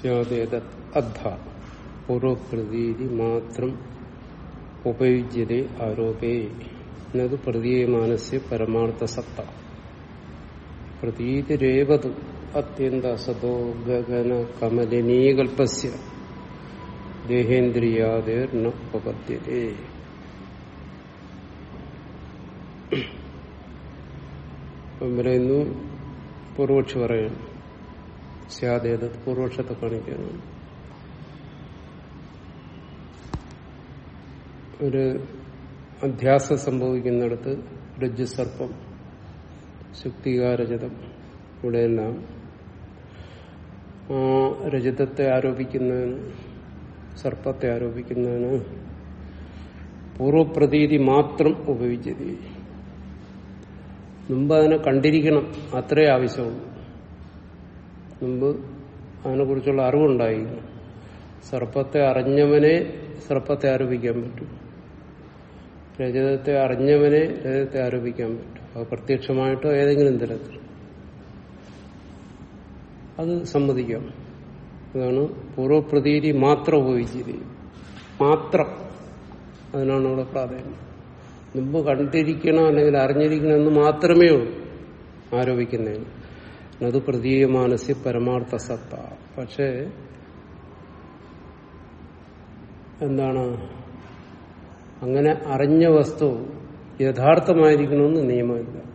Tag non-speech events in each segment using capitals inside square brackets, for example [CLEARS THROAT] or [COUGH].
സ്യാദേത അദ്ധ. പൂർവപ്രതീതി മാത്രം ഉപയുജ്യത ആരോപേ. എന്നത് പ്രതീയമാനസ്യ പരമാർത്ഥ സത്ത. പ്രതീതിരേവതു അത്യന്ത അസതോ ഗഗന കമലിനീകൽപ്പസ്യ. ദേഹേന്ദ്രിയാദേർന ഉപപദ്യതേ പറയുന്നു പൂർവക്ഷി പറയണം സ്യാദേത് പൂർവക്ഷത്തെ കാണിക്കാനാണ് ഒരു അധ്യാസം സംഭവിക്കുന്നിടത്ത് രജ്ജുസർപ്പം ശുക്തികാരജതം ഇവിടെയെല്ലാം ആ രജതത്തെ ആരോപിക്കുന്നതിന് സർപ്പത്തെ ആരോപിക്കുന്നതിന് പൂർവപ്രതീതി മാത്രം ഉപയോഗിച്ചത് മുമ്പ് അതിനെ കണ്ടിരിക്കണം അത്രേ ആവശ്യമുള്ളൂ. മുമ്പ് അതിനെക്കുറിച്ചുള്ള അറിവുണ്ടായിരുന്നു സർപ്പത്തെ അറിഞ്ഞവനെ സർപ്പത്തെ ആരോപിക്കാൻ പറ്റും. രജതത്തെ അറിഞ്ഞവനെ രജതത്തെ ആരോപിക്കാൻ പറ്റും. അത് പ്രത്യക്ഷമായിട്ടോ ഏതെങ്കിലും തരത്തിൽ. അത് സമ്മതിക്കാം. അതാണ് പൂർവപ്രതീതി മാത്രം ഉപയോഗിച്ചത് മാത്രം. അതിനാണ് ഇവിടെ പ്രാധാന്യം. മുമ്പ് കണ്ടിരിക്കണം അല്ലെങ്കിൽ അറിഞ്ഞിരിക്കണം എന്ന് മാത്രമേ ഉള്ളൂ ആരോപിക്കുന്നതിന്. അത് പ്രതീയമാനസ്യ പരമാർത്ഥ സത്ത പക്ഷേ എന്താണ്? അങ്ങനെ അറിഞ്ഞ വസ്തു യഥാർത്ഥമായിരിക്കണമെന്ന് നിയമമില്ല.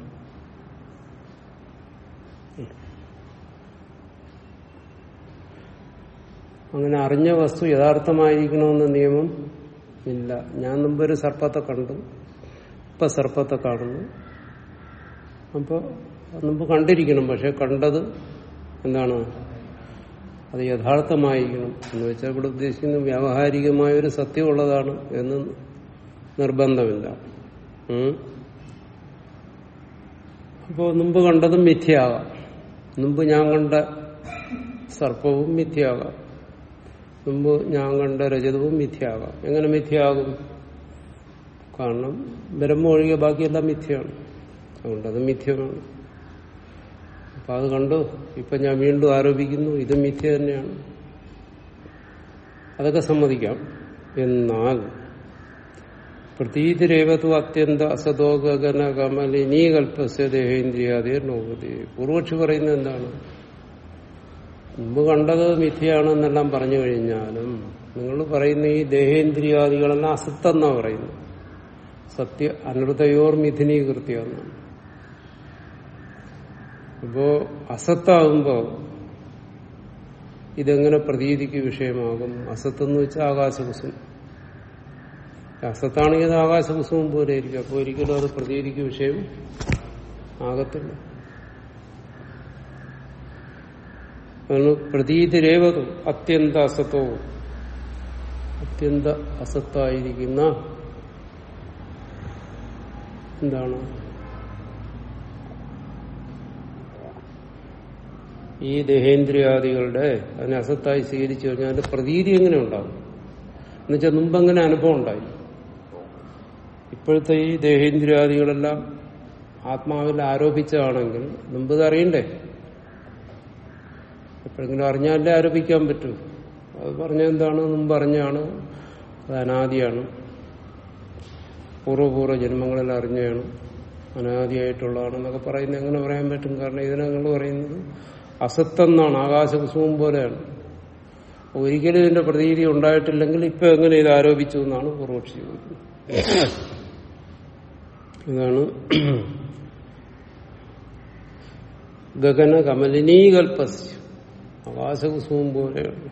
അങ്ങനെ അറിഞ്ഞ വസ്തു യഥാർത്ഥമായിരിക്കണമെന്ന് നിയമം ഇല്ല. ഞാൻ മുമ്പ് ഒരു സർപ്പത്തെ കണ്ടു. ഇപ്പൊ സർപ്പത്തെ കാണുന്നു. അപ്പോൾ മുമ്പ് കണ്ടിരിക്കണം പക്ഷെ കണ്ടത് എന്താണ്? അത് യഥാർത്ഥമായിരിക്കണം എന്ന് വെച്ചാൽ ഇവിടെ ഉദ്ദേശിക്കുന്ന വ്യാവഹാരികമായ ഒരു സത്യമുള്ളതാണ് എന്ന് നിർബന്ധമില്ല. അപ്പോൾ മുമ്പ് കണ്ടതും മിഥ്യയാകാം. മുമ്പ് ഞാൻ കണ്ട സർപ്പവും മിഥ്യയാകാം. മുമ്പ് ഞാൻ കണ്ട രജതവും മിഥ്യയാകാം. എങ്ങനെ മിഥ്യയാകും? കാരണം ബ്രഹ്മ ഒഴികെ ബാക്കിയെല്ലാം മിഥ്യയാണ്. അതുകൊണ്ട് അത് മിഥ്യമാണ്. അപ്പൊ അത് കണ്ടു. ഇപ്പൊ ഞാൻ വീണ്ടും ആരോപിക്കുന്നു. ഇത് മിഥ്യ തന്നെയാണ്. അതൊക്കെ സമ്മതിക്കാം. എന്നാൽ പ്രതീതിരേവതു അത്യന്ത അസതോ കമലിനീ കൽപ്പസ്യ ദേഹേന്ദ്രിയാതെ നോക്കതി പൂർവക്ഷി പറയുന്നത് എന്താണ്? മുമ്പ് കണ്ടത് മിഥ്യയാണെന്നെല്ലാം പറഞ്ഞു കഴിഞ്ഞാലും നിങ്ങൾ പറയുന്ന ഈ ദേഹേന്ദ്രിയാദികളെല്ലാം അസത്തെന്നാ പറയുന്നു സത്യ അനൃതയോർ മിഥുനീകൃത്യെന്നാണ്. അപ്പോ അസത്താകുമ്പോ ഇതെങ്ങനെ പ്രതീതിക്ക് വിഷയമാകും? അസത്ത് എന്ന് വെച്ചാൽ ആകാശകുസും അസത്താണെങ്കിൽ അത് ആകാശകുസും പോലെ ഇരിക്കും അപ്പോൾ ഒരിക്കലും അത് പ്രതീതിക്ക് വിഷയം ആകത്തില്ല. പ്രതീതിരേവതു അത്യന്ത അസത്വവും. അത്യന്ത അസത്തായിരിക്കുന്ന എന്താണ്? ഈ ദേഹേന്ദ്രിയാദികളുടെ അതിനെ അസത്തായി സ്വീകരിച്ചു കഴിഞ്ഞാൽ അതിന്റെ പ്രതീതി എങ്ങനെ ഉണ്ടാവും? എന്നുവെച്ചാൽ മുമ്പ് അങ്ങനെ അനുഭവം ഉണ്ടായി. ഇപ്പോഴത്തെ ഈ ദേഹേന്ദ്രിയാദികളെല്ലാം ആത്മാവിൽ ആരോപിച്ചതാണെങ്കിൽ മുമ്പ് ഇത് അറിയണ്ടേ? എപ്പോഴെങ്കിലും അറിഞ്ഞാലേ ആരോപിക്കാൻ പറ്റൂ. അത് പറഞ്ഞ എന്താണ്? മുമ്പ് അറിഞ്ഞാണ് അത് അനാദിയാണ്. പൂർവപൂർവ ജന്മങ്ങളിൽ അറിഞ്ഞാണ് അനാദിയായിട്ടുള്ളതാണെന്നൊക്കെ പറയുന്നത്. എങ്ങനെ പറയാൻ പറ്റും? കാരണം ഇതിനെ നിങ്ങൾ പറയുന്നത് അസത്തെന്നാണ് ആകാശകുസുമം പോലെയാണ്. ഒരിക്കലും ഇതിന്റെ പ്രതീതി ഉണ്ടായിട്ടില്ലെങ്കിൽ ഇപ്പൊ എങ്ങനെ ഇത് ആരോപിച്ചു എന്നാണ് പൂർവക്ഷി ഇതാണ് ഗഗന കമലിനീകൽപ്പസ് ആകാശകുസുമം പോലെയാണ്.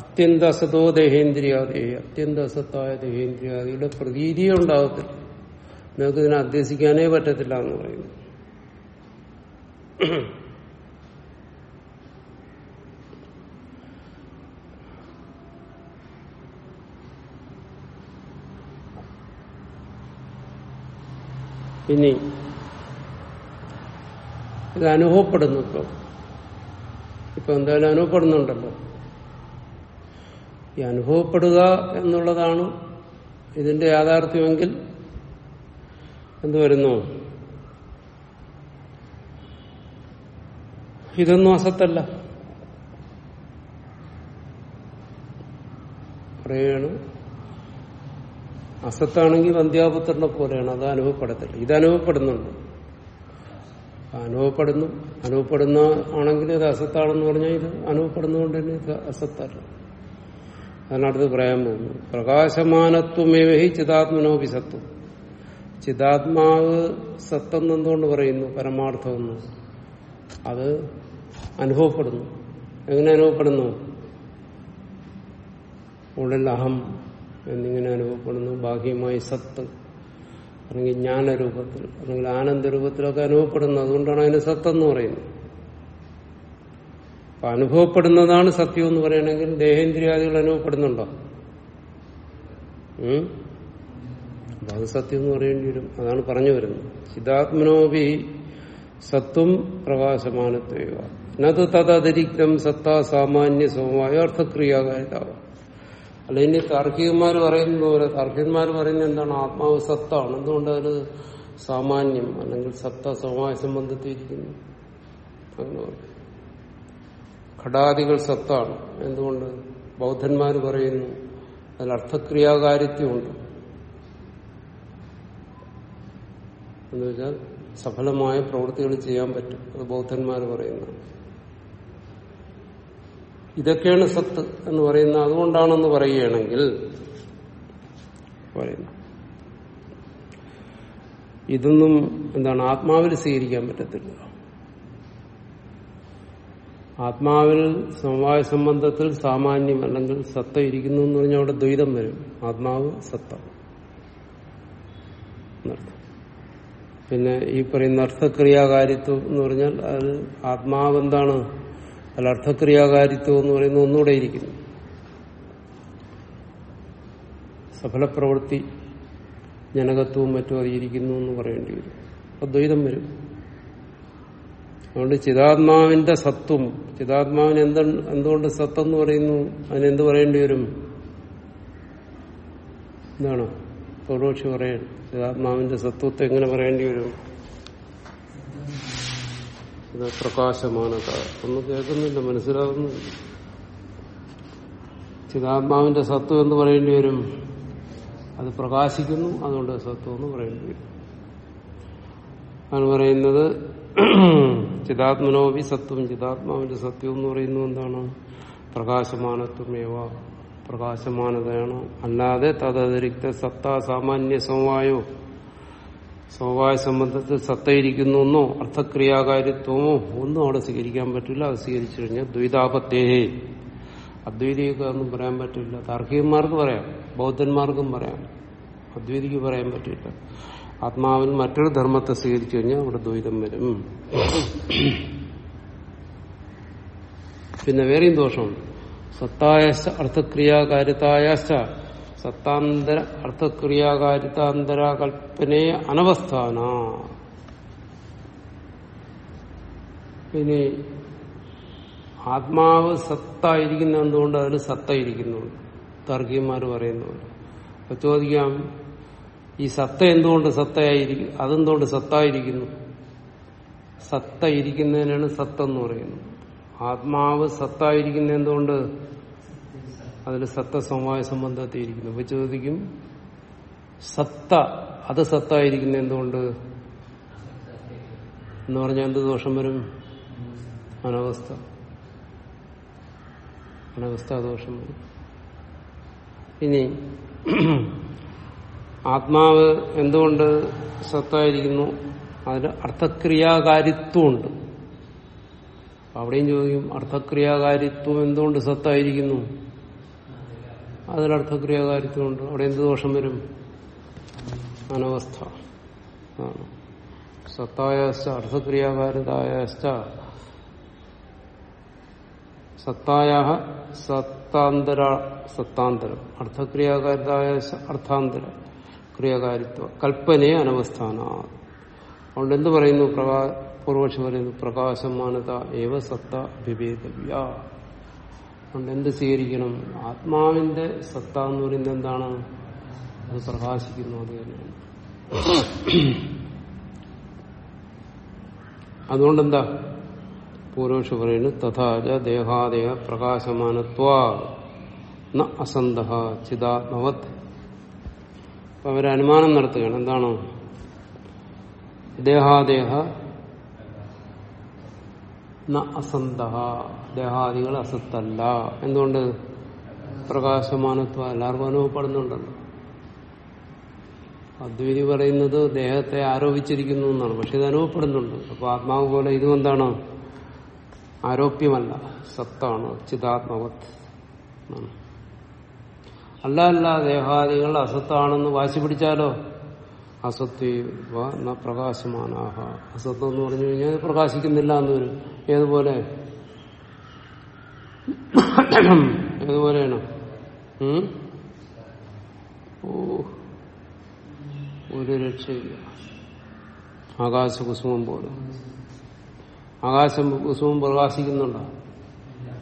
അത്യന്ത അസതോ ദേഹേന്ദ്രിയാദേ. അത്യന്ത അസത്തായ ദേഹേന്ദ്രിയാദിയുടെ പ്രതീതിയെ ഉണ്ടാകത്തില്ല. നിങ്ങൾക്ക് ഇതിനെ അധ്യസിക്കാനേ പറ്റത്തില്ല എന്ന് പറയുന്നു. ഇനി ഇത് അനുഭവപ്പെടുന്നു ഇപ്പൊ ഇപ്പൊ എന്തായാലും അനുഭവപ്പെടുന്നുണ്ടല്ലോ. ഈ അനുഭവപ്പെടുക എന്നുള്ളതാണ് ഇതിന്റെ യാഥാർത്ഥ്യമെങ്കിൽ എന്തു വരുന്നു? ഇതൊന്നും അസത്തല്ല. പറയാണ് അസത്താണെങ്കിൽ വന്ധ്യാപുത്രനെ പോലെയാണ്. അത് അനുഭവപ്പെടത്തില്ല. ഇത് അനുഭവപ്പെടുന്നുണ്ട്. അനുഭവപ്പെടുന്നു. അനുഭവപ്പെടുന്ന ആണെങ്കിൽ ഇത് അസത്താണെന്ന് പറഞ്ഞാൽ ഇത് അനുഭവപ്പെടുന്നതുകൊണ്ട് തന്നെ ഇത് അസത്തല്ല. അതിനടുത്ത് പറയാൻ പോകുന്നു. പ്രകാശമാനത്വമേവഹി ചിതാത്മനോപി സത്വം. ചിതാത്മാവ് സത്വം എന്തുകൊണ്ട് പറയുന്നു പരമാർത്ഥമെന്ന് അത് അനുഭവപ്പെടുന്നു. എങ്ങനെ അനുഭവപ്പെടുന്നു? ഉള്ളിൽ അഹം എന്നിങ്ങനെ അനുഭവപ്പെടുന്നു. ബാഹ്യമായി സത്ത് അല്ലെങ്കിൽ ജ്ഞാനരൂപത്തിൽ അല്ലെങ്കിൽ ആനന്ദരൂപത്തിലൊക്കെ അനുഭവപ്പെടുന്നു. അതുകൊണ്ടാണ് അതിന് സത്തെന്ന് പറയുന്നത്. അപ്പൊ അനുഭവപ്പെടുന്നതാണ് സത്യം എന്ന് പറയണമെങ്കിൽ ദേഹേന്ദ്രിയാദികൾ അനുഭവപ്പെടുന്നുണ്ടോ? അപ്പൊ അത് സത്യം എന്ന് പറയേണ്ടി വരും. അതാണ് പറഞ്ഞു വരുന്നത്. ചിതാത്മനോപി സത്വം പ്രകാശമാനത്വ തത് തദതിരിക്തം സത്താ സാമാന്യ സമമായ അർത്ഥക്രിയാകാരിതാവാം. അല്ല ഇനി താർക്കികന്മാർ പറയുന്നത് പോലെ താർക്കികന്മാർ പറയുന്നത് എന്താണ്? ആത്മാവ് സത്താണ്. എന്തുകൊണ്ട് അത് സാമാന്യം അല്ലെങ്കിൽ സത്ത അങ്ങനെ പറയും. ഘടാദികൾ സത്താണ്. എന്തുകൊണ്ട്? ബൗദ്ധന്മാർ പറയുന്നു അതിൽ അർത്ഥക്രിയാകാരിത്യമുണ്ട് എന്നുവെച്ചാൽ സഫലമായ പ്രവൃത്തികൾ ചെയ്യാൻ പറ്റും. അത് ബൗദ്ധന്മാർ പറയുന്നതാണ്. ഇതൊക്കെയാണ് സത്ത് എന്ന് പറയുന്നത്. അതുകൊണ്ടാണെന്ന് പറയുകയാണെങ്കിൽ പറയുന്നു. ഇതൊന്നും എന്താണ് ആത്മാവിൽ സ്വീകരിക്കാൻ പറ്റത്തില്ല. ആത്മാവിൽ സമവായ സംബന്ധത്തിൽ സാമാന്യം അല്ലെങ്കിൽ സത്ത ഇരിക്കുന്നു എന്ന് പറഞ്ഞാൽ അവിടെ ദ്വൈതം വരും. ആത്മാവ് സത്ത പിന്നെ ഈ പറയുന്ന അർത്ഥക്രിയാകാരിത്വം എന്ന് പറഞ്ഞാൽ അത് ആത്മാവ് എന്താണ്? അതിൽ അർത്ഥക്രിയാകാരിത്വം എന്ന് പറയുന്ന ഒന്നുകൂടെ ഇരിക്കുന്നു സഫലപ്രവൃത്തി ജനകത്വവും മറ്റും അറിയിരിക്കുന്നു എന്ന് പറയേണ്ടി വരും. അപ്പൊ ദ്വൈതം വരും. അതുകൊണ്ട് ചിതാത്മാവിന്റെ സത്വം ചിതാത്മാവിന് എന്ത എന്തുകൊണ്ട് സത്തെന്ന് പറയുന്നു അതിനെന്ത് പറയേണ്ടി വരും? എന്താണ്? പൗരോക്ഷി പറയാൻ ചിതാത്മാവിന്റെ സത്വത്തെ എങ്ങനെ പറയേണ്ടി വരും? ഇത് പ്രകാശമാനത ഒന്നും കേൾക്കുന്നില്ല മനസ്സിലാകുന്നില്ല ചിതാത്മാവിന്റെ സത്വം എന്ന് പറയേണ്ടി വരും. അത് പ്രകാശിക്കുന്നു അതുകൊണ്ട് സത്വം എന്ന് പറയേണ്ടി വരും. ആണ് പറയുന്നത് [CLEARS THROAT] ചിതാത്മനോവി സത്വം. ചിതാത്മാവിന്റെ സത്യം എന്ന് പറയുന്നത് എന്താണ്? പ്രകാശമാനത്വമേവ. പ്രകാശമാനതയാണ്. അല്ലാതെ തദതിരിക്ത സത്താ സാമാന്യ സമവായോ? സമവായ സംബന്ധത്തിൽ സത്തയിരിക്കുന്നു എന്നോ അർത്ഥക്രിയാകാര്യത്വമോ ഒന്നും അവിടെ സ്വീകരിക്കാൻ പറ്റില്ല. അത് സ്വീകരിച്ചു കഴിഞ്ഞാൽ ദ്വൈതാപത്യേ അദ്വൈതിയൊക്കെ ഒന്നും പറയാൻ പറ്റില്ല. താർക്കികന്മാർക്ക് പറയാം. ബൗദ്ധന്മാർക്കും പറയാം. അദ്വൈതിക്ക് പറയാൻ പറ്റില്ല. ആത്മാവിൽ മറ്റൊരു ധർമ്മത്തെ സ്വീകരിച്ചു കഴിഞ്ഞാൽ അവിടെ ദ്വൈതം വരും. പിന്നെ വേറെയും ദോഷമുണ്ട്. സത്തായ അർത്ഥക്രിയാകാരിതായശ്ച സത്താന്തര അർത്ഥക്രിയാകാരിതാന്തര കൽപ്പനയെ അനവസ്ഥാന. ഇനി ആത്മാവ് സത്തായിരിക്കുന്ന എന്തുകൊണ്ട് അതിന് സത്തയിരിക്കുന്നുണ്ട് താർക്കികന്മാർ പറയുന്നുണ്ട് അപ്പൊ ചോദിക്കാം ഈ സത്ത എന്തുകൊണ്ട് സത്തയായിരിക്കും അതെന്തുകൊണ്ട് സത്തായിരിക്കുന്നു? സത്ത ഇരിക്കുന്നതിനാണ് സത്തെന്ന് പറയുന്നത്. ആത്മാവ് സത്തായിരിക്കുന്ന എന്തുകൊണ്ട് അതിൽ സത്ത സമവായ സംബന്ധത്തിൽ ഇരിക്കുന്നു അപ്പൊ ചോദിക്കും സത്ത അത് സത്തായിരിക്കുന്ന എന്തുകൊണ്ട്? എന്ന് പറഞ്ഞാൽ എന്ത് ദോഷം വരും? അനവസ്ഥ. അനവസ്ഥ ദോഷം വരും. ഇനി ആത്മാവ് എന്തുകൊണ്ട് സത്തായിരിക്കുന്നു? അതിന് അർത്ഥക്രിയാകാരിത്വമുണ്ട്. അവിടെയും ചോദിക്കും അർത്ഥക്രിയാകാരിത്വം എന്തുകൊണ്ട് സത്തായിരിക്കുന്നു? അതിൽ അവിടെ എന്ത് ദോഷം വരും? അനവസ്ഥ. ആണ്. സത്തായശ്ച അർത്ഥക്രിയാകാരിതായശ്ച സത്തായ സത്താന്തര സത്താന്തരം. അർത്ഥക്രിയാകാരിതായ അർത്ഥാന്തര ക്രിയാകാരിത്വ. കൽപ്പനയെ അനവസ്ഥാന അതുകൊണ്ട് എന്ത് പറയുന്നു പ്രകാ പൂർവക്ഷി പറയുന്നു പ്രകാശമാനത ഏവ സത്ത വിവേകവ്യ. അതുകൊണ്ട് എന്ത് സ്വീകരിക്കണം? ആത്മാവിന്റെ സത്ത എന്ന് പറയുന്നത് എന്താണ്? അത് പ്രകാശിക്കുന്നു അത് തന്നെയാണ്. അതുകൊണ്ടെന്താ പൂരോഷ പറയുന്നു തഥാച ദേഹാദേഹ പ്രകാശമാനത്വ അസന്ത ചിതാത്മവത് അപ്പൊ അവരനുമാനം നടത്തുകയാണ് എന്താണോ? ദേഹാദേഹ ന അസന്ത ദേഹാദികൾ അസത്തല്ല. എന്തുകൊണ്ട്? പ്രകാശമാനത്വം എല്ലാവർക്കും അനുഭവപ്പെടുന്നുണ്ടല്ലോ. അദ്വൈതി പറയുന്നത് ദേഹത്തെ ആരോപിച്ചിരിക്കുന്നു എന്നാണ്. പക്ഷെ ഇത് അനുഭവപ്പെടുന്നുണ്ട്. അപ്പൊ ആത്മാവ് പോലെ ഇതും എന്താണ് ആരോപ്യമല്ല. സത്താണ്. ചിതാത്മവത്. അല്ല അല്ല ദേഹാദികൾ അസത്താണെന്ന് വാശി പിടിച്ചാലോ? അസത്വ പ്രകാശമാനാഹ. അസത്വം എന്ന് പറഞ്ഞു കഴിഞ്ഞാൽ പ്രകാശിക്കുന്നില്ല എന്നൊരു ഏതുപോലെ? ഏതുപോലെയാണ് ഉം? ഓ ഒരു രക്ഷയില്ല. ആകാശകുസുമം പോലെ. ആകാശം കുസുമം പ്രകാശിക്കുന്നുണ്ടോ?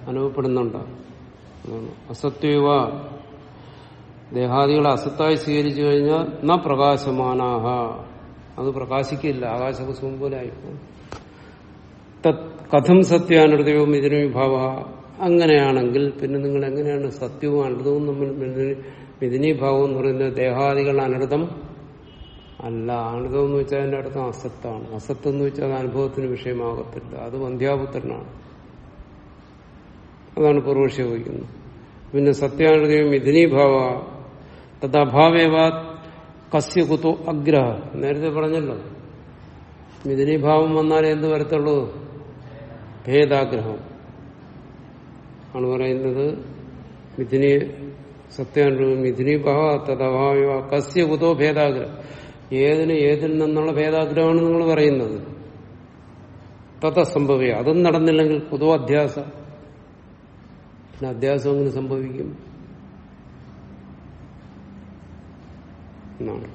അനുഭവപ്പെടുന്നുണ്ടോ? അസത്യവ ദേഹാദികളെ അസത്തായി സ്വീകരിച്ചു കഴിഞ്ഞാൽ ന പ്രകാശമാനാഹ. അത് പ്രകാശിക്കില്ല. ആകാശകുസുമം പോലെ ആയിപ്പോ തത് കഥം സത്യാനൃതയവും ഇതിന് വിഭാവ. അങ്ങനെയാണെങ്കിൽ പിന്നെ നിങ്ങൾ എങ്ങനെയാണ് സത്യവും അനൃതവും തമ്മിൽ മിഥുനീഭാവം എന്ന് പറയുന്നത് ദേഹാദികൾ അനർഥം അല്ല. അനൃതം എന്ന് വെച്ചാൽ അതിന്റെ അർത്ഥം അസത്താണ്. അസത്ത് എന്ന് വെച്ചാൽ അത് അനുഭവത്തിന് വിഷയമാകത്തില്ല. അത് വന്ധ്യാപുത്രനാണ് അതാണ് പൂർവക്ഷി വഹിക്കുന്നത് പിന്നെ സത്യാനൃതയും മിഥുനീഭാവ തദ്ഭാവേവ കസ്യ കുത്തോ അഗ്രഹ. നേരത്തെ പറഞ്ഞല്ലോ. മിഥുനീഭാവം വന്നാലേ എന്ത് വരത്തുള്ളൂ? ഭേദാഗ്രഹം. ആണ് പറയുന്നത്. മിഥുനി സത്യാനുഭവം മിഥുനീഭാവ തദ്ഭാവ കസ്യ കുതോ ഭേദാഗ്രഹം. ഏതിന് ഏതിൽ നിന്നുള്ള ഭേദാഗ്രഹമാണ് നിങ്ങൾ പറയുന്നത്? തഥ സംഭവ്യ അതും നടന്നില്ലെങ്കിൽ കുതോ അധ്യാസ. പിന്നെ അധ്യാസം അങ്ങനെ സംഭവിക്കും? എന്നാണ്.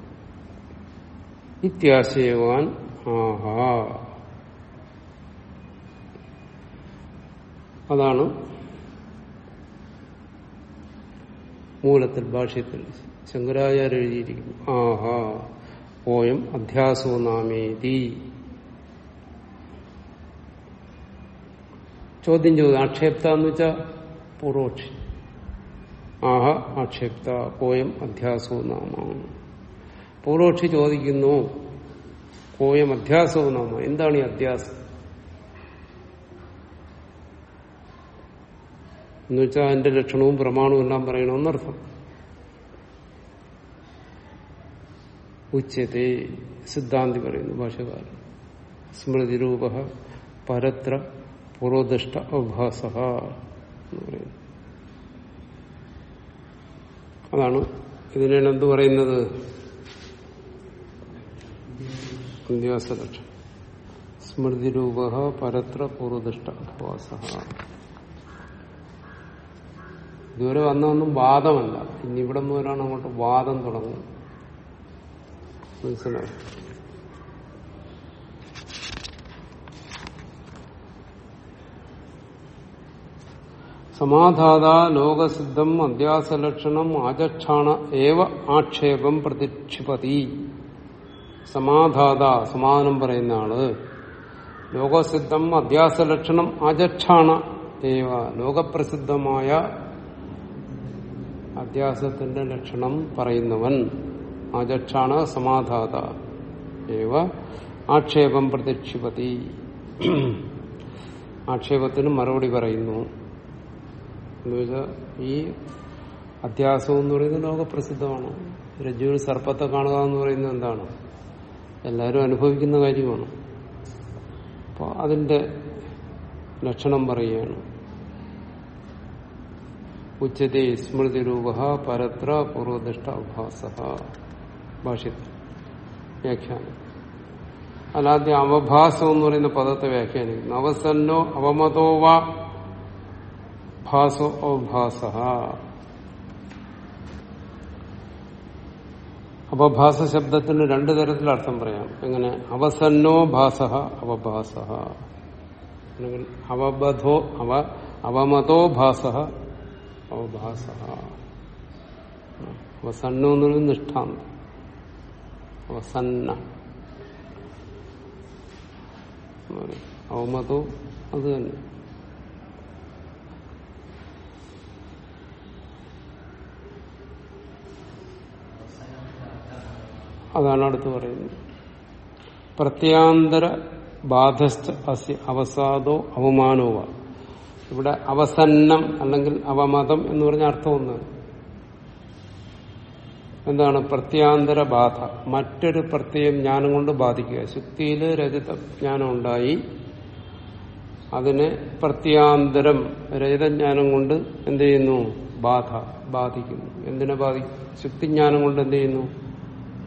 ഇത്യാശയവാൻ ആഹാ. അതാണ് മൂലത്തിൽ ഭാഷ്യത്തിൽ ശങ്കരാചാര്യ എഴുതിയിരിക്കുന്നു ആഹാ ഓയം അധ്യാസോ നാമേതി. ചോദ്യം ചോദ്യം ആക്ഷേപ്ത എന്ന് വെച്ചാൽ പൂർവക്ഷി ആഹ ആക്ഷേപ്ത കോയം അധ്യാസോ നാമ. പൂർവക്ഷി ചോദിക്കുന്നു കോയം അധ്യാസോ നാമ. എന്താണ് ഈ അധ്യാസം? എന്ന് വെച്ചാൽ അതിന്റെ ലക്ഷണവും പ്രമാണവും എല്ലാം പറയണമെന്നർത്ഥം. ഉച്ചത്തെ സിദ്ധാന്തി പറയുന്നു ഭാഷകാരൻ സ്മൃതിരൂപ പരത്ര പൂർവദൃഷ്ട അവഭാസ എന്ന് പറയുന്നു. അതാണ് ഇതിനാണ് എന്ത് പറയുന്നത്? സ്മൃതിരൂപ പരത്ര പൂർവദൃഷ്ട അഭ്യാസ ഇതുവരെ വന്നതൊന്നും വാദമല്ല. ഇനി ഇവിടെ മുതലാണ് അങ്ങോട്ട് വാദം തുടങ്ങും. മനസ്സിലായി? സമാധാത ലോകസിദ്ധം അധ്യാസലക്ഷണം ആചക്ഷാണ ഏവ ആക്ഷേപം പ്രതിക്ഷിപതി. സമാധാത സമാധാനം പറയുന്ന ആൾ ലോകസിദ്ധം അധ്യാസലക്ഷണം ആചക്ഷാണ ഏവ ലോകപ്രസിദ്ധമായ അധ്യാസത്തിന്റെ ലക്ഷണം പറയുന്നവൻ. ആചക്ഷാണ സമാധാത. ഏവ ആക്ഷേപം പ്രത്യക്ഷിപതി. ആക്ഷേപത്തിന് മറുപടി പറയുന്നു. എന്നുവെച്ചാൽ ഈ അധ്യാസം എന്ന് പറയുന്നത് ലോകപ്രസിദ്ധമാണ്. രജ്ജുവിൽ സർപ്പത്തെ കാണുക എന്ന് പറയുന്നത് എന്താണ്? എല്ലാവരും അനുഭവിക്കുന്ന കാര്യമാണ്. അപ്പോൾ അതിന്റെ ലക്ഷണം പറയുകയാണ്. ഉച്ചതി സ്മൃതിരൂപ പരത്ര പൂർവദിഷ്ട അഭാസ ഭാഷ്യത്തിൽ വ്യാഖ്യാനം അല്ലാദ്യം അവഭാസം എന്ന് പറയുന്ന പദത്തെ വ്യാഖ്യാനിക്കുന്നു। അവസന്നോ അവമതോ വാ ഭാസോ അവഭാസ അപഭാസ ശബ്ദത്തിന് രണ്ടു തരത്തിൽ അർത്ഥം പറയാം। എങ്ങനെ? അവസന്നോ ഭാസ അവഭാസ അവബധോ അവ അവമതോ ഭാസ അവഭാസ. അവസണ്ണ എന്നുള്ളത് നിഷ്ഠാന്ത അവസന്ന. അവമതവും അത് തന്നെ. അതാണ് അടുത്ത് പറയുന്നത്. പ്രത്യാന്തര ബാധസ്ഥ അവസാദോ അവമാനവുമാണ് ഇവിടെ അവസന്നം അല്ലെങ്കിൽ അവമതം എന്ന് പറഞ്ഞ അർത്ഥം ഒന്ന്. എന്താണ്? പ്രത്യാന്തര ബാധ. മറ്റൊരു പ്രത്യയം ജ്ഞാനം കൊണ്ട് ബാധിക്കുക. ശുദ്ധിയിൽ രജത ജ്ഞാനം ഉണ്ടായി. അതിനെ പ്രത്യാന്തരം രജതജ്ഞാനം കൊണ്ട് എന്ത് ചെയ്യുന്നു? ബാധ ബാധിക്കുന്നു. എന്തിനെ ബാധിക്കും ശുക്തിജ്ഞാനം കൊണ്ട് എന്ത് ചെയ്യുന്നു?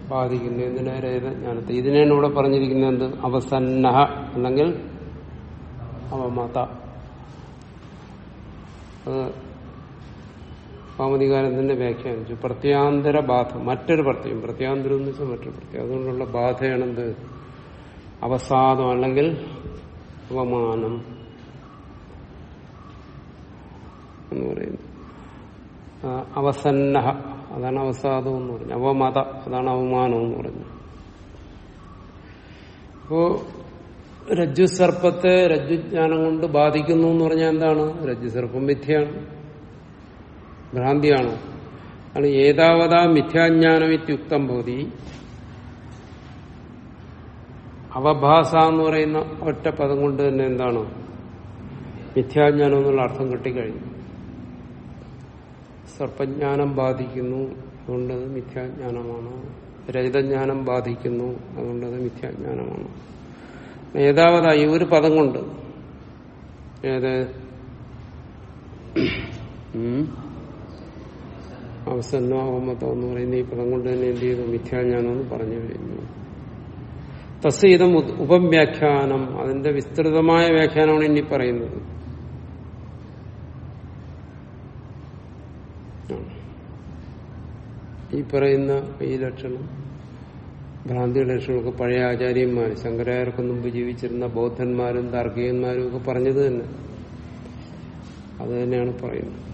ബാധിക്കുന്നു. എന്തിനെ രജതജ്ഞാനത്തെ ഇതിനെ ഇവിടെ പറഞ്ഞിരിക്കുന്നത് എന്ത്? അവസന്നഹ അല്ലെങ്കിൽ അവമത. അത് പാമതികാരൻ തന്നെ വ്യാഖ്യാനിച്ചു. പ്രത്യാന്തര ബാധ മറ്റൊരു പ്രത്യം പ്രത്യാന്തരം എന്ന് വെച്ചാൽ മറ്റൊരു പ്രത്യം അതുകൊണ്ടുള്ള ബാധയാണെന്ത്? അവസാദം അല്ലെങ്കിൽ അപമാനം എന്ന് പറയുന്നു. അവസന്ന അതാണ് അവസാദം എന്ന് പറഞ്ഞു അവമത അതാണ് അവമാനം എന്ന് പറഞ്ഞു അപ്പോ രജ്ജുസർപ്പത്തെ രജ്ജുജ്ഞാനം കൊണ്ട് ബാധിക്കുന്നു എന്ന് പറഞ്ഞാൽ എന്താണ്? രജ്ജുസർപ്പം മിഥ്യയാണ്. ഭ്രാന്തിയാണ്. ആണ് ഏതാവതാ മിഥ്യാജ്ഞാനം ഇത്യുക്തം ബോധി അവഭാസ എന്ന് പറയുന്ന ഒറ്റ പദം കൊണ്ട് തന്നെ എന്താണ്? മിഥ്യാജ്ഞാനം എന്നുള്ള അർത്ഥം കിട്ടിക്കഴിഞ്ഞു. സർപ്പജ്ഞാനം ബാധിക്കുന്നു അതുകൊണ്ടത് മിഥ്യാജ്ഞാനമാണ്. രഹിതജ്ഞാനം ബാധിക്കുന്നു അതുകൊണ്ടത് മിഥ്യാജ്ഞാനമാണ്. ഏതാവതായി ഒരു പദം കൊണ്ട്. ഏത്? അവസന്നോ അവമത്തോ എന്ന് പറയുന്ന ഈ പദം കൊണ്ട് തന്നെ എന്ത് ചെയ്തു? മിഥ്യാജ്ഞാനം പറഞ്ഞു കഴിഞ്ഞു. തസ്സീതം ഉപവ്യാഖ്യാനം. അതിന്റെ വിസ്തൃതമായ വ്യാഖ്യാനമാണ് ഇനി പറയുന്നത്. ഈ പറയുന്ന ഈ ലക്ഷണം ഭ്രാന്തി ലക്ഷണമൊക്കെ പഴയ ആചാര്യന്മാർ ശങ്കരായർക്ക് മുമ്പ് ജീവിച്ചിരുന്ന ബൗദ്ധന്മാരും താർക്കികന്മാരും ഒക്കെ പറഞ്ഞത് തന്നെ. അത് തന്നെയാണ് പറയുന്നത്.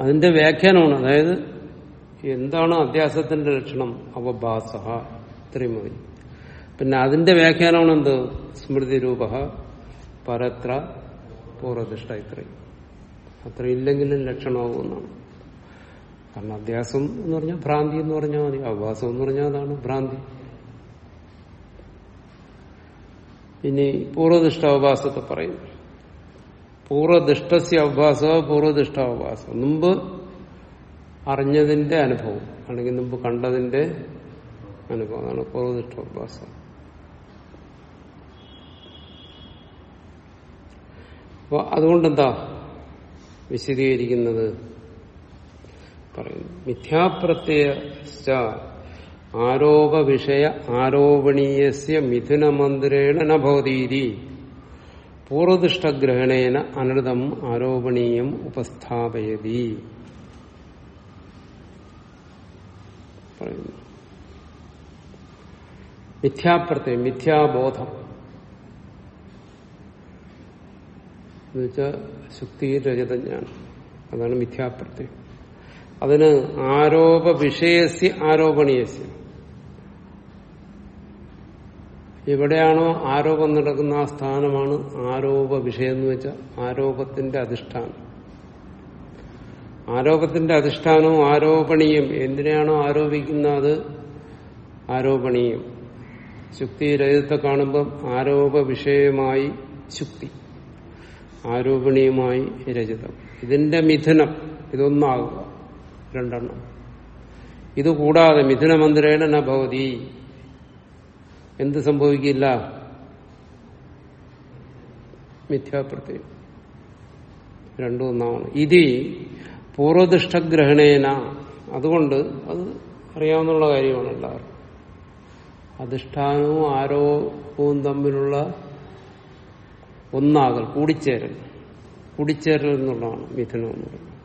അതിന്റെ വ്യാഖ്യാനമാണ്. അതായത് എന്താണ് അധ്യാസത്തിന്റെ ലക്ഷണം? അവഭാസ ഇത്രയും മതി. പിന്നെ അതിന്റെ വ്യാഖ്യാനമാണ് എന്ത് സ്മൃതി രൂപ പരത്ര പൂർവദിഷ്ട ഇത്രയും. അത്ര ഇല്ലെങ്കിലും ലക്ഷണമാകുമെന്നാണ് കാരണം അധ്യാസം എന്ന് പറഞ്ഞാൽ ഭ്രാന്തി എന്ന് പറഞ്ഞാൽ മതി. അവഭാസം എന്ന് പറഞ്ഞാൽ അതാണ് ഭ്രാന്തി. ഇനി പൂർവദിഷ്ട അവഭാസത്തെ പറയുന്നു. പൂർവദിഷ്ടസ്യ അവഭാസ പൂർവദിഷ്ട അവഭാസം മുമ്പ് അറിഞ്ഞതിന്റെ അനുഭവം. അല്ലെങ്കിൽ മുമ്പ് കണ്ടതിന്റെ അനുഭവം. അതാണ് പൂർവദിഷ്ട അവഭാസം അപ്പൊ അതുകൊണ്ടെന്താ വിശദീകരിക്കുന്നത്? പറയുന്നു. മിഥ്യാപ്രത്യയ ആരോപ വിഷയ ആരോപണീയസ്യ മിഥുനമന്ത്രേണ നഭവതീതി പൂർവദിഷ്ടഗ്രഹണേന അനൃതം ആരോപണീയം ഉപസ്ഥാപയതി. പറയുന്നു. മിഥ്യാപ്രത്യയം മിഥ്യാബോധം. എന്നുവെച്ചാൽ ശുക്തി രജതജ്ഞാനം അതാണ് മിഥ്യാപ്രത്യം. അതിന് ആരോപ വിഷയസ്യ ആരോപണീയസ്യ. എവിടെയാണോ ആരോപം നടക്കുന്ന ആ സ്ഥാനമാണ് ആരോപ വിഷയം എന്ന് വെച്ചാൽ ആരോപത്തിന്റെ അധിഷ്ഠാനം. ആരോപത്തിന്റെ അധിഷ്ഠാനവും ആരോപണീയം. എന്തിനാണോ ആരോപിക്കുന്നത് ആരോപണീയം. ശുക്തി രഹിതത്തെ കാണുമ്പം ആരോപ വിഷയമായി ശുക്തി ആരോപണീയമായി രചിതം. ഇതിന്റെ മിഥുനം ഇതൊന്നാകുക രണ്ടെണ്ണം. ഇതുകൂടാതെ മിഥുനമന്ത്രേണ നഭവതി ഭവതി. എന്ത് സംഭവിക്കില്ല? മിഥ്യാപ്രത്യം. രണ്ടും ഒന്നാണ്. ഇത് പൂർവദിഷ്ടഗ്രഹണേന അതുകൊണ്ട് അത് അറിയാവുന്ന കാര്യമാണ് എല്ലാവർക്കും. അധിഷ്ഠാനവും ആരോപവും തമ്മിലുള്ള ഒന്നാകൽ കൂടിച്ചേരൽ. കൂടിച്ചേരൽ എന്നുള്ളതാണ് മിഥുനം എന്ന് പറയുന്നത്.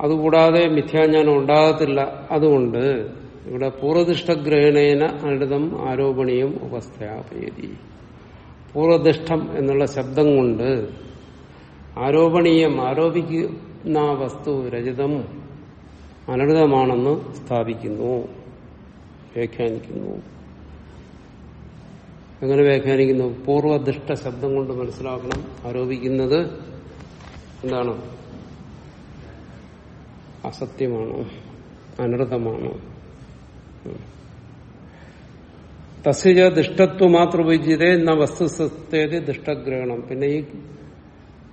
അതുകൂടാതെ മിഥ്യാജ്ഞാനം ഉണ്ടാകത്തില്ല. അതുകൊണ്ട് ഇവിടെ പൂർവദിഷ്ടഗ്രഹണേന അനുതം ആരോപണീയം ഉപസ്ഥാപയതി. പൂർവദിഷ്ടം എന്നുള്ള ശബ്ദം കൊണ്ട് ആരോപണീയം ആരോപിക്കുന്ന വസ്തു രചിതം അനുതമാണെന്ന് സ്ഥാപിക്കുന്നു വ്യാഖ്യാനിക്കുന്നു. എങ്ങനെ വ്യാഖ്യാനിക്കുന്നു. പൂർവദിഷ്ട ശബ്ദം കൊണ്ട് മനസ്സിലാക്കണം ആരോപിക്കുന്നത് എന്താണ്? അസത്യമാണോ അനർത്ഥമാണോ. തസ്യ ദുഷ്ടത്വ മാത്രം ഉപയോഗിച്ചതേ എന്ന വസ്തുസത്തേത് ദുഷ്ടഗ്രഹണം. പിന്നെ ഈ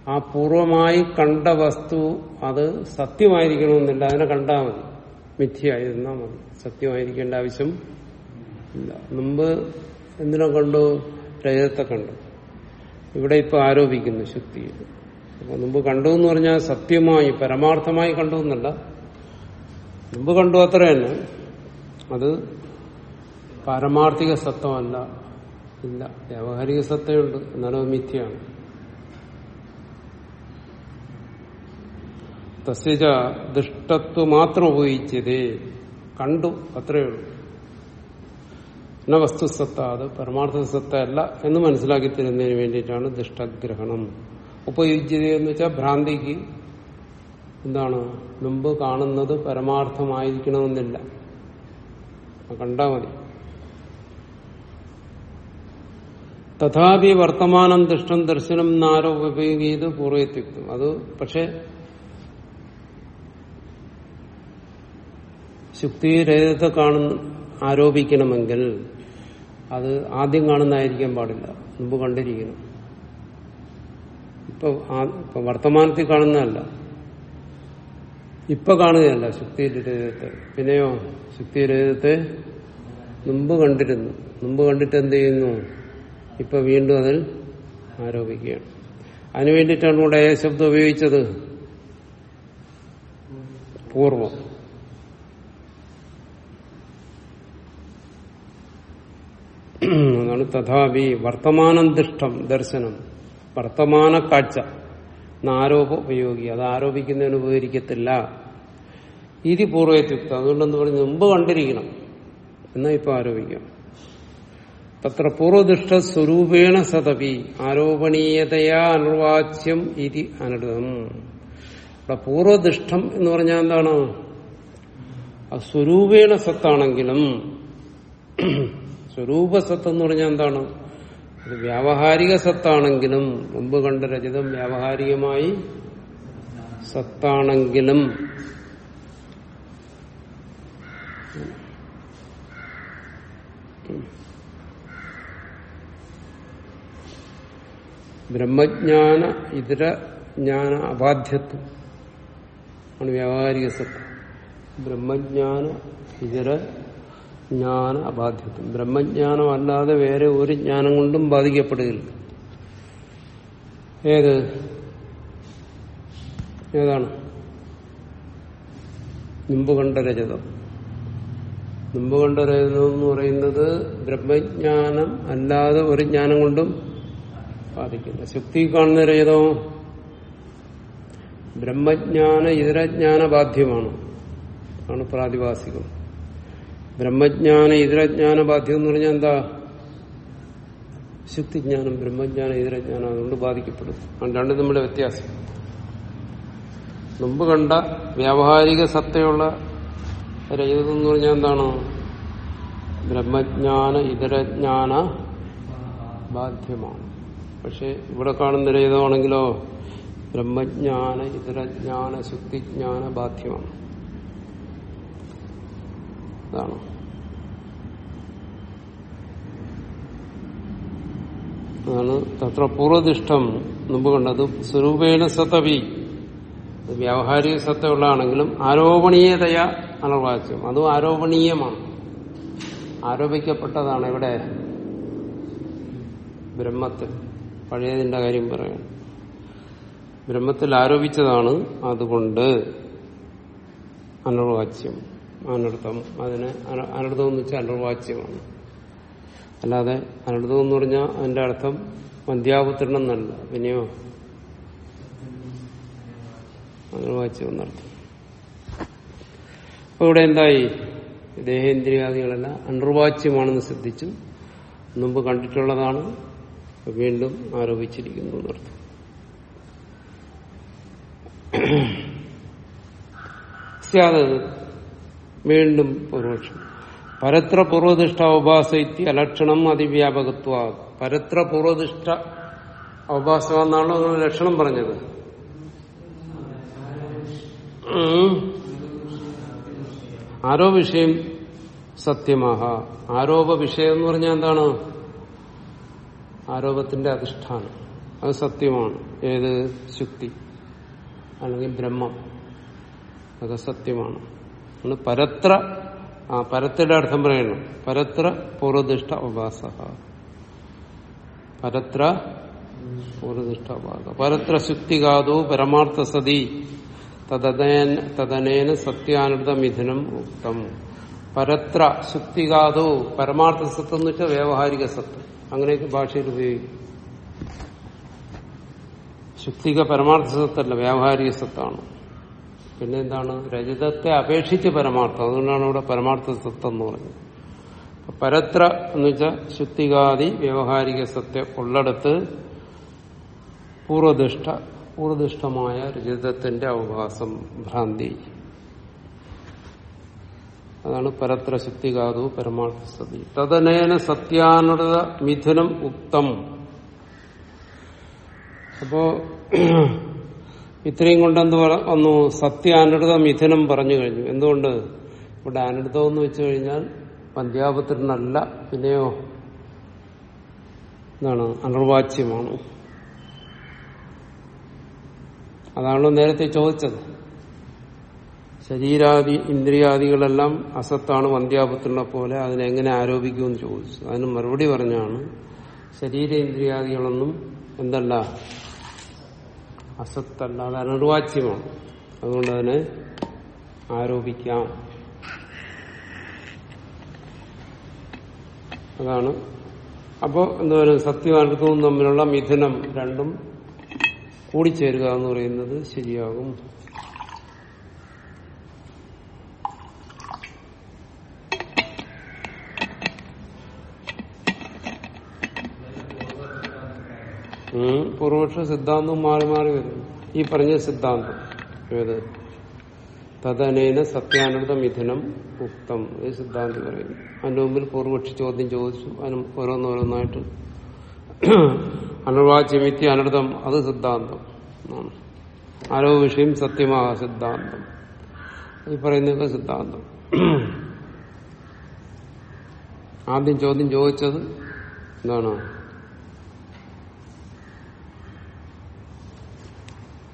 ആ പൂർവമായി കണ്ട വസ്തു അത് സത്യമായിരിക്കണമെന്നില്ല. അതിനെ കണ്ടാൽ മതി. മിഥ്യയായിരുന്നാൽ മതി. സത്യമായിരിക്കേണ്ട ആവശ്യം ഇല്ല. മുമ്പ് എന്തിനെ കണ്ടു രജതത്തെ കണ്ടു. ഇവിടെ ഇപ്പൊ ആരോപിക്കുന്നു ശക്തി അപ്പൊ മുമ്പ് കണ്ടു എന്ന് പറഞ്ഞാൽ സത്യമായി പരമാർത്ഥമായി കണ്ടു എന്നല്ല. മുമ്പ് കണ്ടു അത്ര തന്നെ. അത് പാരമാർത്ഥിക സത്വമല്ല. ഇല്ല വ്യാവഹാരിക സത്തയുണ്ട് എന്നാലും മിഥ്യയാണ്. തസ്യജ ദുഷ്ടത്വ മാത്രം ഉപയോഗിച്ചതേ കണ്ടു അത്രയേ ഉള്ളൂ. എന്ന വസ്തുസത്ത അത് പരമാർത്ഥ സത്ത അല്ല എന്ന് മനസ്സിലാക്കി തരുന്നതിന് വേണ്ടിയിട്ടാണ് ദുഷ്ടഗ്രഹണം. ഉപയോഗിച്ചത് എന്ന് വെച്ചാൽ ഭ്രാന്തിക്ക് എന്താണ് മുമ്പ് കാണുന്നത് പരമാർത്ഥമായിരിക്കണമെന്നില്ല. കണ്ടാ മതി. തഥാപി വർത്തമാനം ദുഷ്ടം ദർശനം എന്നാരോ ഉപയോഗീത് പൂർവത്യുക്തം അത് പക്ഷെ ശുക്തിരഹിതത്തെ കാണുന്ന ആരോപിക്കണമെങ്കിൽ അത് ആദ്യം കാണുന്നതായിരിക്കാൻ പാടില്ല. മുമ്പ് കണ്ടിരിക്കുന്നു ഇപ്പൊ ഇപ്പൊ വർത്തമാനത്തിൽ കാണുന്നതല്ല. ഇപ്പൊ കാണുകയല്ല ശുക്തിരഹിതത്തെ പിന്നെയോ ശുക്തിരഹിതത്തെ മുമ്പ് കണ്ടിരുന്നു. മുമ്പ് കണ്ടിട്ട് എന്ത് ചെയ്യുന്നു? ഇപ്പൊ വീണ്ടും അതിൽ ആരോപിക്കുകയാണ്. അതിനു വേണ്ടിയിട്ടാണ് ഏ ശബ്ദം ഉപയോഗിച്ചത്. പൂർവം അതാണ് തഥാപി വർത്തമാനം ദുഷ്ടം ദർശനം വർത്തമാന കാഴ്ച. ആരോപ ഉപയോഗി അത് ആരോപിക്കുന്നതിന് ഉപകരിക്കത്തില്ല. ഇതി പൂർവത്യുക്തം അതുകൊണ്ടെന്ന് പറഞ്ഞ് മുമ്പ് കണ്ടിരിക്കണം. എന്നാ ഇപ്പൊ ആരോപിക്കാം? തത്ര പൂർവദിഷ്ട സ്വരൂപേണ സതപി ആരോപണീയതയാ അനുവാച്യം ഇതി അനൃതം ഇവിടെ പൂർവദിഷ്ടം എന്ന് പറഞ്ഞാൽ എന്താണ്? സ്വരൂപേണ സത്താണെങ്കിലും സ്വരൂപ സത്ത് എന്ന് പറഞ്ഞാൽ എന്താണ്? അത് വ്യാവഹാരിക സത്താണെങ്കിലും മുമ്പ് കണ്ട രചിതം വ്യാവഹാരികമായി സത്താണെങ്കിലും. ബ്രഹ്മജ്ഞാന ഇതര ജ്ഞാന അബാധ്യത്വം ആണ് വ്യാവഹാരിക സത്ത്. ബ്രഹ്മജ്ഞാന ഇതര ജ്ഞാന അബാധ്യത്വം ബ്രഹ്മജ്ഞാനം അല്ലാതെ വേറെ ഒരു ജ്ഞാനം കൊണ്ടും ബാധിക്കപ്പെടുകയില്ല. ഏത്? ഏതാണ്? മുമ്പ് കണ്ട രചതം മുമ്പ് കണ്ട രചതം എന്ന് പറയുന്നത് ബ്രഹ്മജ്ഞാനം അല്ലാതെ ഒരു ജ്ഞാനം കൊണ്ടും ബാധിക്കില്ല. ശക്തി കാണുന്ന രചതോ ബ്രഹ്മജ്ഞാന ഇതരജ്ഞാന ബാധ്യമാണ് ആണ് പ്രാതിഭാസികം. ബ്രഹ്മജ്ഞാന ഇതരജ്ഞാന ബാധ്യം എന്ന് പറഞ്ഞാൽ എന്താ? ശുദ്ധിജ്ഞാനം ബ്രഹ്മജ്ഞാന ഇതരജ്ഞാനം അതുകൊണ്ട് ബാധിക്കപ്പെടും. രണ്ടും നമ്മുടെ വ്യത്യാസം. മുമ്പ് കണ്ട വ്യാവഹാരിക സത്തയുള്ള രജതം എന്ന് പറഞ്ഞാൽ എന്താണ്? ബ്രഹ്മജ്ഞാന ഇതരജ്ഞാന ബാധ്യമാണ്. പക്ഷെ ഇവിടെ കാണുന്ന രഹിതമാണെങ്കിലോ ബ്രഹ്മജ്ഞാന ഇതരജ്ഞാന ശുദ്ധിജ്ഞാന ബാധ്യമാണ്. അതാണ് അതാണ് തത്ര പൂർവദിഷ്ടം മുമ്പ് കണ്ടത്. സ്വരൂപേണ സതവി. വ്യാവഹാരിക സത്തയുള്ളതാണെങ്കിലും ആരോപണീയതയ അനർവാച്യം അതും ആരോപണീയമാണ്. ആരോപിക്കപ്പെട്ടതാണ് ഇവിടെ ബ്രഹ്മത്തിൽ. പഴയതിന്റെ കാര്യം പറയാം. ബ്രഹ്മത്തിൽ ആരോപിച്ചതാണ് അതുകൊണ്ട് അനർവാച്യം. അനർത്ഥം. അതിന് അനർത്ഥം എന്ന് വെച്ചാൽ അനർവാച്യമാണ്. അല്ലാതെ അനർത്ഥം എന്ന് പറഞ്ഞാൽ അതിന്റെ അർത്ഥം മധ്യാപുത്രണം എന്നല്ല. പിന്നെയോ? അനർവാച്യം എന്നർത്ഥം അപ്പൊ ഇവിടെ എന്തായി? ദേഹേന്ദ്രിയാദികളല്ല അനർവാച്യമാണെന്ന് ശ്രദ്ധിച്ചു. മുമ്പ് കണ്ടിട്ടുള്ളതാണ്. വീണ്ടും ആരോപിച്ചിരിക്കുന്നു എന്നർത്ഥം സ്യാദത് [CLEARS THROAT] വീണ്ടും പൂർവക്ഷം പരത്ര പൂർവദിഷ്ട ഉപാസയിത്തി അലക്ഷണം അതിവ്യാപകത്വ. പരത്ര പൂർവധിഷ്ഠ എന്നാണല്ലോ നിങ്ങൾ ലക്ഷണം പറഞ്ഞത്. ആരോ വിഷയം സത്യമാഹ. ആരോപ വിഷയം എന്ന് പറഞ്ഞാൽ എന്താണ്? ആരോപത്തിന്റെ അധിഷ്ഠാനം. അത് സത്യമാണ്. ഏത് ശുക്തി? അല്ലെങ്കിൽ ബ്രഹ്മം. അതൊക്കെ സത്യമാണ്. പരത്ര ആ പരത്തിന്റെ അർത്ഥം പറയണം പരത്ര പൂർവദിഷ്ട ഉപാസ പരത്ര പൂർവദിഷ്ട ഉപാസ പരത്ര ശുക്തികാതോ പരമാർത്ഥ സതി. തദനേന സത്യാനൃത മിഥുനം ഉക്തം. പരത്ര ശുക്തികാതോ പരമാർത്ഥ സത്ത് എന്ന് വെച്ചാൽ വ്യാവഹാരിക സത്ത് അങ്ങനെയൊക്കെ ഭാഷയിൽ ഉപയോഗിക്കും. ശുക്തിക പരമാർത്ഥ സത്തല്ല വ്യാവഹാരിക സത്താണ് പിന്നെ എന്താണ് രജതത്തെ അപേക്ഷിച്ച് പരമാർത്ഥം. അതുകൊണ്ടാണ് ഇവിടെ പരമാർത്ഥ സത്വം എന്ന് പറഞ്ഞത്. പരത്ര എന്ന് വെച്ചാൽ ശുദ്ധികാതി വ്യവഹാരിക സത്യം ഉള്ളിടത്ത് പൂർവദിഷ്ട പൂർവദിഷ്ടമായ രജതത്തിന്റെ അവകാശം ഭ്രാന്തി. അതാണ് പരത്ര ശുദ്ധികാതു പരമാർത്ഥ സതി. തദനേന സത്യാനുത മിഥുനം ഉക്തം. അപ്പോ ഇത്രയും കൊണ്ടെന്ത് വന്നു. സത്യാനുത മിഥുനം പറഞ്ഞു കഴിഞ്ഞു. എന്തുകൊണ്ട്? ഇവിടെ അനൃതം എന്ന് വെച്ചു കഴിഞ്ഞാൽ പന്ത്യാപത്രനല്ല പിന്നെയോ? എന്താണ് അനിർവാച്യമാണ് അതാണല്ലോ നേരത്തെ ചോദിച്ചത്. ശരീരാദി ഇന്ദ്രിയാദികളെല്ലാം അസത്താണ് വന്ധ്യാപുത്രനെ പോലെ അതിനെങ്ങനെ ആരോപിക്കുമെന്ന് ചോദിച്ചു. അതിന് മറുപടി പറഞ്ഞാണ് ശരീര ഇന്ദ്രിയാദികളൊന്നും എന്തല്ല അസത്തല്ല. അത് അനിർവാച്യമാണ് അതുകൊണ്ട് അതിനെ ആരോപിക്കാം. അതാണ്. അപ്പോ എന്താ പറയുക സത്യവും തമ്മിലുള്ള മിഥുനം രണ്ടും കൂടിച്ചേരുക എന്ന് പറയുന്നത് ശരിയാകും. പൂർവപക്ഷ സിദ്ധാന്തവും മാറി മാറി വരുന്നു ഈ പറഞ്ഞ സിദ്ധാന്തം ഏത്? തദനേന സത്യാനന്ദ മിഥുനം ഉക്തം. ഈ സിദ്ധാന്തി പറയുന്നു. അതിന്റെ മുമ്പിൽ പൂർവപക്ഷി ചോദ്യം ചോദിച്ചു. അതിന് ഓരോന്നോരോന്നായിട്ട് [CLEARS THROAT] അനർവാച്യമിത്തി അനർത്ഥം അത് സിദ്ധാന്തം. ആരോ വിഷയം സത്യമാ സിദ്ധാന്തം. ഈ പറയുന്നതൊക്കെ സിദ്ധാന്തം. [CLEARS THROAT] ആദ്യം ചോദ്യം ചോദിച്ചത് എന്താണ്?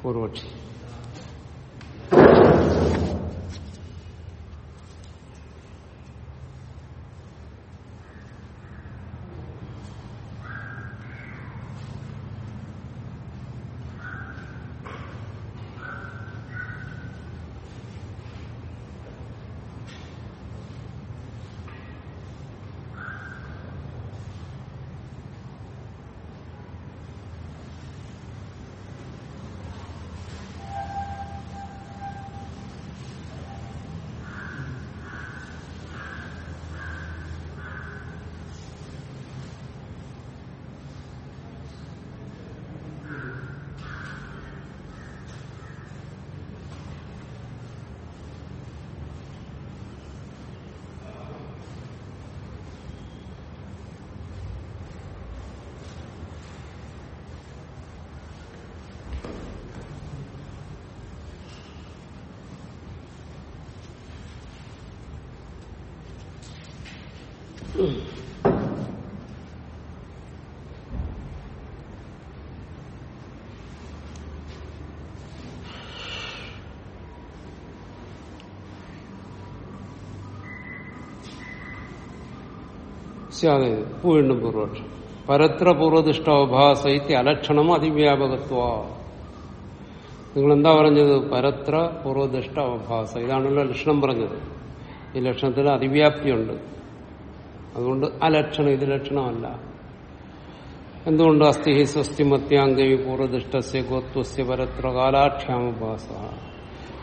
പൂർവക്ഷി സ്യാതെ വീണ്ടും പൂർവപക്ഷം പരത്ര പൂർവദിഷ്ടോഭാസൈത്യ അലക്ഷണം അതിവ്യാപകത്വ. നിങ്ങൾ എന്താ പറഞ്ഞത്? പരത്ര പൂർവദിഷ്ട അവഭാസ ഇതാണല്ലോ ലക്ഷണം പറഞ്ഞത്. ഈ ലക്ഷണത്തിൽ അതിവ്യാപ്തിയുണ്ട്. അതുകൊണ്ട് അലക്ഷണം ഇത് ലക്ഷണമല്ല. എന്തുകൊണ്ട് അസ്ഥി സ്വസ്തി മത്യാങ്കവി പൂർവദിഷ്ടസ്യ ഗോത്വസ്യ പരത്ര കാലാക്ഷ്യാമഭാസ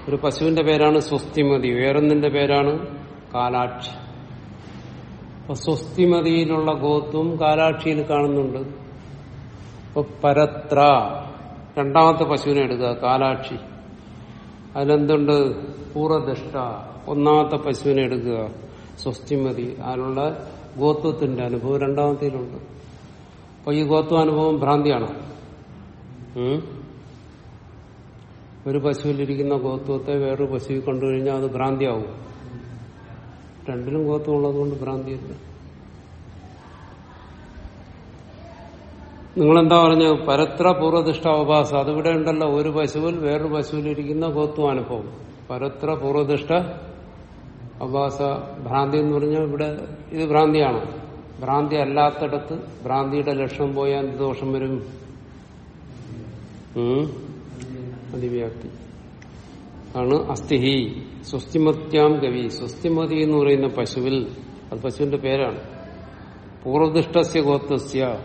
ഒരു പശുവിന്റെ പേരാണ് സ്വസ്തിമതി വേറൊന്നിന്റെ പേരാണ് കാലാക്ഷി. സ്വസ്തിമതിയിലുള്ള ഗോത്വം കാലാക്ഷിയിൽ കാണുന്നുണ്ട്. പരത്ര രണ്ടാമത്തെ പശുവിനെ എടുക്കുക കാലാക്ഷി. അതിലെന്തുണ്ട്? പൂർവദഷ്ട ഒന്നാമത്തെ പശുവിനെ എടുക്കുക സ്വസ്തിമതി. അതിനുള്ള ഗോത്വത്തിന്റെ അനുഭവം രണ്ടാമത്തേലുണ്ട്. അപ്പൊ ഈ ഗോത്വാനുഭവം ഭ്രാന്തിയാണ്. ഉം? ഒരു പശുവിലിരിക്കുന്ന ഗോത്വത്തെ വേറൊരു പശുവിൽ കണ്ടുകഴിഞ്ഞാൽ അത് ഭ്രാന്തിയാവും. രണ്ടിലും ഗോത്വം ഉള്ളതുകൊണ്ട് ഭ്രാന്തിയല്ല നിങ്ങളെന്താ പറഞ്ഞു? പരത്ര പൂർവദിഷ്ട അവഭാസ അതിവിടെ ഉണ്ടല്ലോ. ഒരു പശുവിൽ വേറൊരു പശുവിലിരിക്കുന്ന ഗോത്വാനുഭവം പരത്ര പൂർവദിഷ്ട അവഭാസ ഭ്രാന്തി എന്ന് പറഞ്ഞാൽ ഇവിടെ ഇത് ഭ്രാന്തിയാണ്. ഭ്രാന്തി അല്ലാത്തടത്ത് ഭ്രാന്തിയുടെ ലക്ഷണം പോയാൽ എന്ത് ദോഷം വരും? അതിവ്യാപ്തി. ആണ് അസ്ഥിഹി. സ്വസ്തിമത്യാം കവി. സ്വസ്തിമതി എന്ന് പറയുന്ന പശുവിൽ അത് പശുവിന്റെ പേരാണ്. പൂർവദിഷ്ടസ്യ ഗോത്രസ്യ.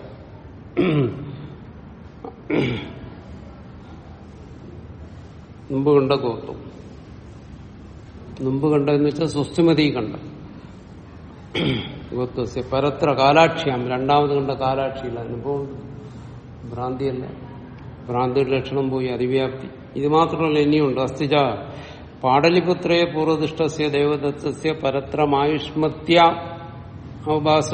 മുമ്പ് കണ്ട ഗോത്രം. മുമ്പ് കണ്ടതെന്ന് വെച്ചാൽ സ്വസ്തിമതി കണ്ട. ഗോത്രസ്യ. പരത്ര കാലാക്ഷ്യം. രണ്ടാമത് കണ്ട കാലാക്ഷിയില്ല. അനുഭവം ഭ്രാന്തിയല്ല. ഭ്രാന്തിയുടെ ലക്ഷണം പോയി അതിവ്യാപ്തി. ഇത് മാത്രമല്ല ഇനിയുണ്ട്. അസ്ഥിജ. പാടലിപുത്രയെ പൂർവദിഷ്ടസ്യ ദേവദത്തസ്യ പരത്രമായുഷ്മത്യ. അവഭാസ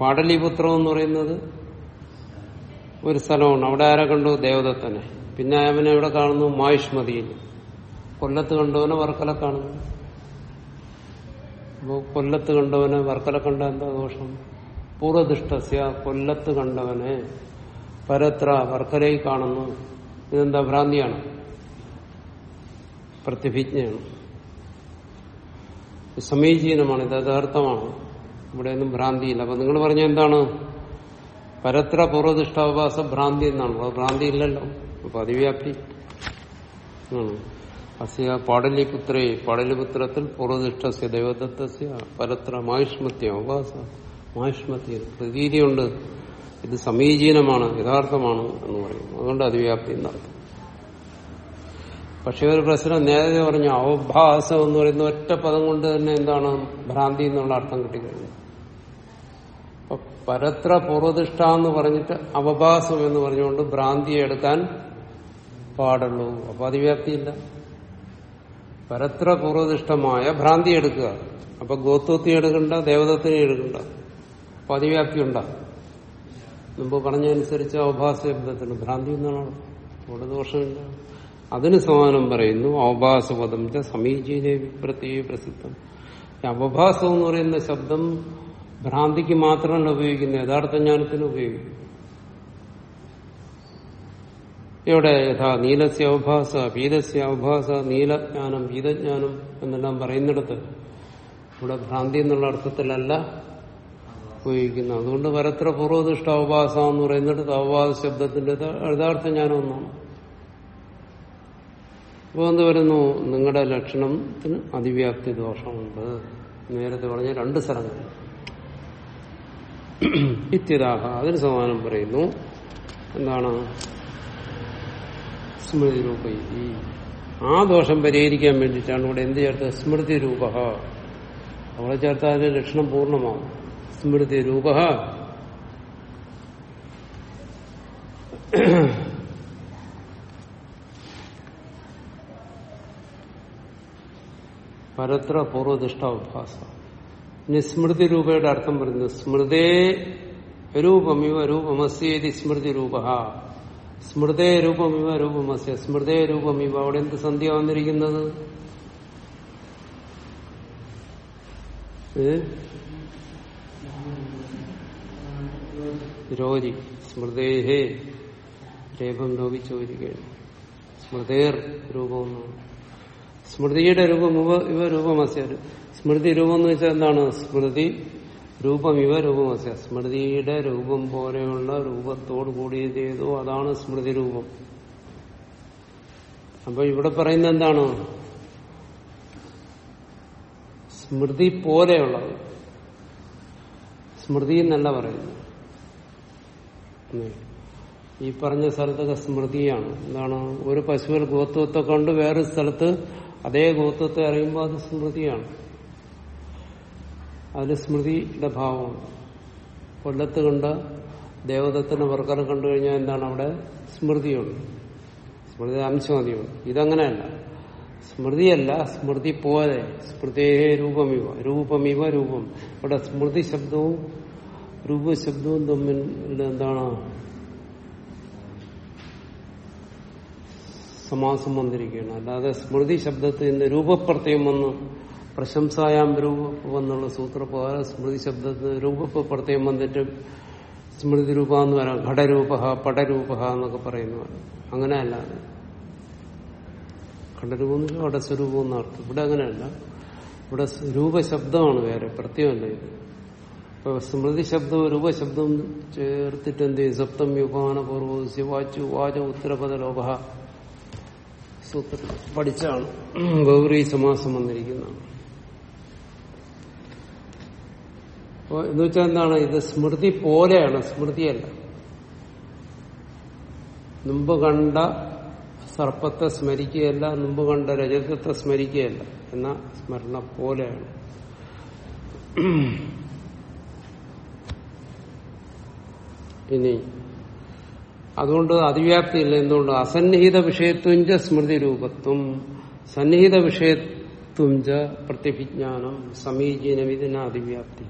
പാടലിപുത്രം എന്ന് പറയുന്നത് ഒരു സ്ഥലമാണ്. അവിടെ ആരെ കണ്ടു? ദേവദത്തനെ. പിന്നെ അവനെ എവിടെ കാണുന്നു മായുഷ്മതിയിൽ. കൊല്ലത്ത് കണ്ടവനെ വർക്കല കാണുന്നു. അപ്പോ കൊല്ലത്ത് കണ്ടവനെ വർക്കല കണ്ട എന്താ ദോഷം? പൂർവദിഷ്ടസ്യ കൊല്ലത്ത് കണ്ടവനെ പരത്ര വർക്കലയിൽ കാണുന്നു. ഇതെന്താ ഭ്രാന്തിയാണ്? പ്രത്യഭിജ്ഞയാണ്. സമീചീനമാണ് ഇത് യഥാർത്ഥമാണ്. ഇവിടെയൊന്നും ഭ്രാന്തിയില്ല. അപ്പൊ നിങ്ങൾ പറഞ്ഞ എന്താണ്? പരത്ര പൂർവദിഷ്ടാവകാശ ഭ്രാന്തി എന്നാണ് അത് ഭ്രാന്തി ഇല്ലല്ലോ അപ്പൊ അതിവ്യാപ്തി. അസ്യ പാടലിപുത്രേ പാടലിപുത്രത്തിൽ പൂർവദിഷ്ടസ്യ ദൈവദത്തസ്യ പരത്ര മായുഷ്മത്യ അവകാശ. മായുഷ്മത്യ. പ്രതീതിയുണ്ട്. ഇത് സമീചീനമാണ് യഥാർത്ഥമാണ് എന്ന് പറയും അതുകൊണ്ട് അതിവ്യാപ്തി എന്നർത്ഥം പക്ഷെ ഒരു പ്രശ്നം നേരത്തെ പറഞ്ഞു അവഭാസം എന്ന് പറയുന്ന ഒറ്റ പദം കൊണ്ട് തന്നെ എന്താണ് ഭ്രാന്തി എന്നുള്ള അർത്ഥം കിട്ടിക്കഴിഞ്ഞു. അപ്പൊ പരത്ര പൂർവതിഷ്ഠ എന്ന് പറഞ്ഞിട്ട് അവഭാസം എന്ന് പറഞ്ഞുകൊണ്ട് ഭ്രാന്തിയെ എടുക്കാൻ പാടുള്ളൂ. അപ്പൊ അതിവ്യാപ്തിയില്ല. പരത്ര പൂർവദിഷ്ടമായ ഭ്രാന്തി എടുക്കുക. അപ്പൊ ഗോത്വത്തെ എടുക്കണ്ട ദേവതത്തിനെ എടുക്കണ്ട. അപ്പൊ അതിവ്യാപ്തി ഉണ്ടാ മുമ്പ് പറഞ്ഞതനുസരിച്ച് അവഭാസ ശബ്ദത്തിന് ഭ്രാന്തി എന്നാണ് അവിടെ ദോഷമില്ല. അതിന് സമാനം പറയുന്നു അവഭാസപദം സമീചീന പ്രത്യേക പ്രസിദ്ധം. അവഭാസം എന്ന് പറയുന്ന ശബ്ദം ഭ്രാന്തിക്ക് മാത്രമല്ല ഉപയോഗിക്കുന്നത് യഥാർത്ഥ ജ്ഞാനത്തിന് ഉപയോഗിക്കുന്നു. ഇവിടെ യഥാ നീലസ്യ അവഭാസ പീതസ്യ അവഭാസ നീലജ്ഞാനം പീതജ്ഞാനം എന്നെല്ലാം പറയുന്നിടത്ത് ഇവിടെ ഭ്രാന്തി എന്നുള്ള അർത്ഥത്തിലല്ല ഉപയോഗിക്കുന്നത് അതുകൊണ്ട് പരത്ര പൂർവദിഷ്ട അവഭാസ എന്ന് പറയുന്നിടത്ത് അവഭാസ ശബ്ദത്തിന്റെ യഥാർത്ഥ ഞാൻ ഒന്നാണ് അപ്പോൾ എന്ത് വരുന്നു നിങ്ങളുടെ ലക്ഷണത്തിന് അതിവ്യാപ്തി ദോഷമുണ്ട്. നേരത്തെ പറഞ്ഞ രണ്ട് സ്ഥലങ്ങൾ. ഇത്യതാഹ. അതിന് സമാനം പറയുന്നു. എന്താണ്? സ്മൃതി രൂപ ആ ദോഷം പരിഹരിക്കാൻ വേണ്ടിയിട്ടാണ് ഇവിടെ എന്ത് ചേർത്ത് സ്മൃതി രൂപ അവളെ ചേർത്താൽ ലക്ഷണം പൂർണമാവും. സ്മൃതി രൂപ പരത്ര പൂർവദിഷ്ടാഭ്യാസ ഇനി സ്മൃതി രൂപയുടെ അർത്ഥം പറയുന്നത് സ്മൃതേ രൂപമിവ രൂപമസ്യേതി സ്മൃതി രൂപ സ്മൃതേ രൂപമിവ രൂപമസ്യ സ്മൃതേ രൂപമിവ. അവിടെ എന്ത് സന്ധ്യ വന്നിരിക്കുന്നത്? രോരി സ്മൃതേഹേ രേപം ലോപിച്ചോരിക്കുകയാണ് സ്മൃതേർ രൂപം സ്മൃതിയുടെ രൂപം ഇവ ഇവ സ്മൃതി രൂപം എന്ന് വെച്ചാൽ എന്താണ്? സ്മൃതി രൂപം ഇവ രൂപമസ്യ. സ്മൃതിയുടെ രൂപം പോലെയുള്ള രൂപത്തോട് കൂടിയത് ഏതോ അതാണ് സ്മൃതി രൂപം. അപ്പൊ ഇവിടെ പറയുന്നത് എന്താണ്? സ്മൃതി പോലെയുള്ളത്. സ്മൃതി എന്നല്ല പറയുന്നത്. ഉം. ഈ പറഞ്ഞ സ്ഥലത്തൊക്കെ സ്മൃതിയാണ്. എന്താണ്? ഒരു പശുവിൽ ഗോത്വത്തെ കണ്ട് വേറെ സ്ഥലത്ത് അതേ ഗോത്വത്തെ അറിയുമ്പോൾ അത് സ്മൃതിയാണ്. അതിൽ സ്മൃതിയുടെ ഭാവമാണ്. കൊല്ലത്ത് കണ്ട ദേവതത്തിന്റെ വർക്കലം കണ്ടു കഴിഞ്ഞാൽ എന്താണ് അവിടെ? സ്മൃതിയുണ്ട്. സ്മൃതി അംശമതിയുണ്ട്. ഇതങ്ങനെയല്ല. സ്മൃതിയല്ല സ്മൃതി പോലെ. സ്മൃതിയെ രൂപമിവ. രൂപമിവ രൂപം. ഇവിടെ സ്മൃതി ശബ്ദവും രൂപശബ്ദവും തമ്മിൽ എന്താണ്? സമാസം വന്നിരിക്കുകയാണ്. അല്ലാതെ സ്മൃതി ശബ്ദത്തിൽ നിന്ന് രൂപപ്രത്യം വന്ന് പ്രശംസായാം രൂപം എന്നുള്ള സൂത്രപ്രകാരം സ്മൃതി ശബ്ദത്തിന് രൂപപ്രത്യം വന്നിട്ട് സ്മൃതി രൂപ എന്ന് പറയാം. ഘടരൂപ പടരൂപ എന്നൊക്കെ പറയുന്നു അല്ലാതെ ഘടരൂപം എന്ന് വെച്ചാൽ ഘടസ്വരൂപം എന്ന അർത്ഥം. ഇവിടെ അങ്ങനെയല്ല. ഇവിടെ രൂപശബ്ദമാണ് വേറെ പ്രത്യേകമല്ല ഇത്. ഇപ്പൊ സ്മൃതി ശബ്ദവും രൂപശബ്ദവും ചേർത്തിട്ട് എന്ത് ചെയ്യും? സപ്തം യുപാന പൂർവ ശിവാച്ചു വാച ഉത്തരപദ സൂത്രത്തിൽ പഠിച്ചാണ് ഗൗരി സമാസം വന്നിരിക്കുന്നതാണ് അപ്പോൾ എന്ന് വെച്ചാൽ എന്താണ്? ഇത് സ്മൃതി പോലെയാണ്. സ്മൃതിയല്ല. മുമ്പ് കണ്ട സർപ്പത്തെ സ്മരിക്കുകയല്ല മുമ്പ് കണ്ട രജതത്തെ സ്മരിക്കുകയല്ല. എന്ന സ്മരണ പോലെയാണ്. ഇനി. അതുകൊണ്ട് അതിവ്യാപ്തിയില്ല. എന്തുകൊണ്ട്? അസന്നിഹിത വിഷയത്വഞ്ച സ്മൃതി രൂപത്വം സന്നിഹിത വിഷയത്വഞ്ച പ്രത്യഭിജ്ഞാനം സമീചീനം ഇതിന് അതിവ്യാപ്തി.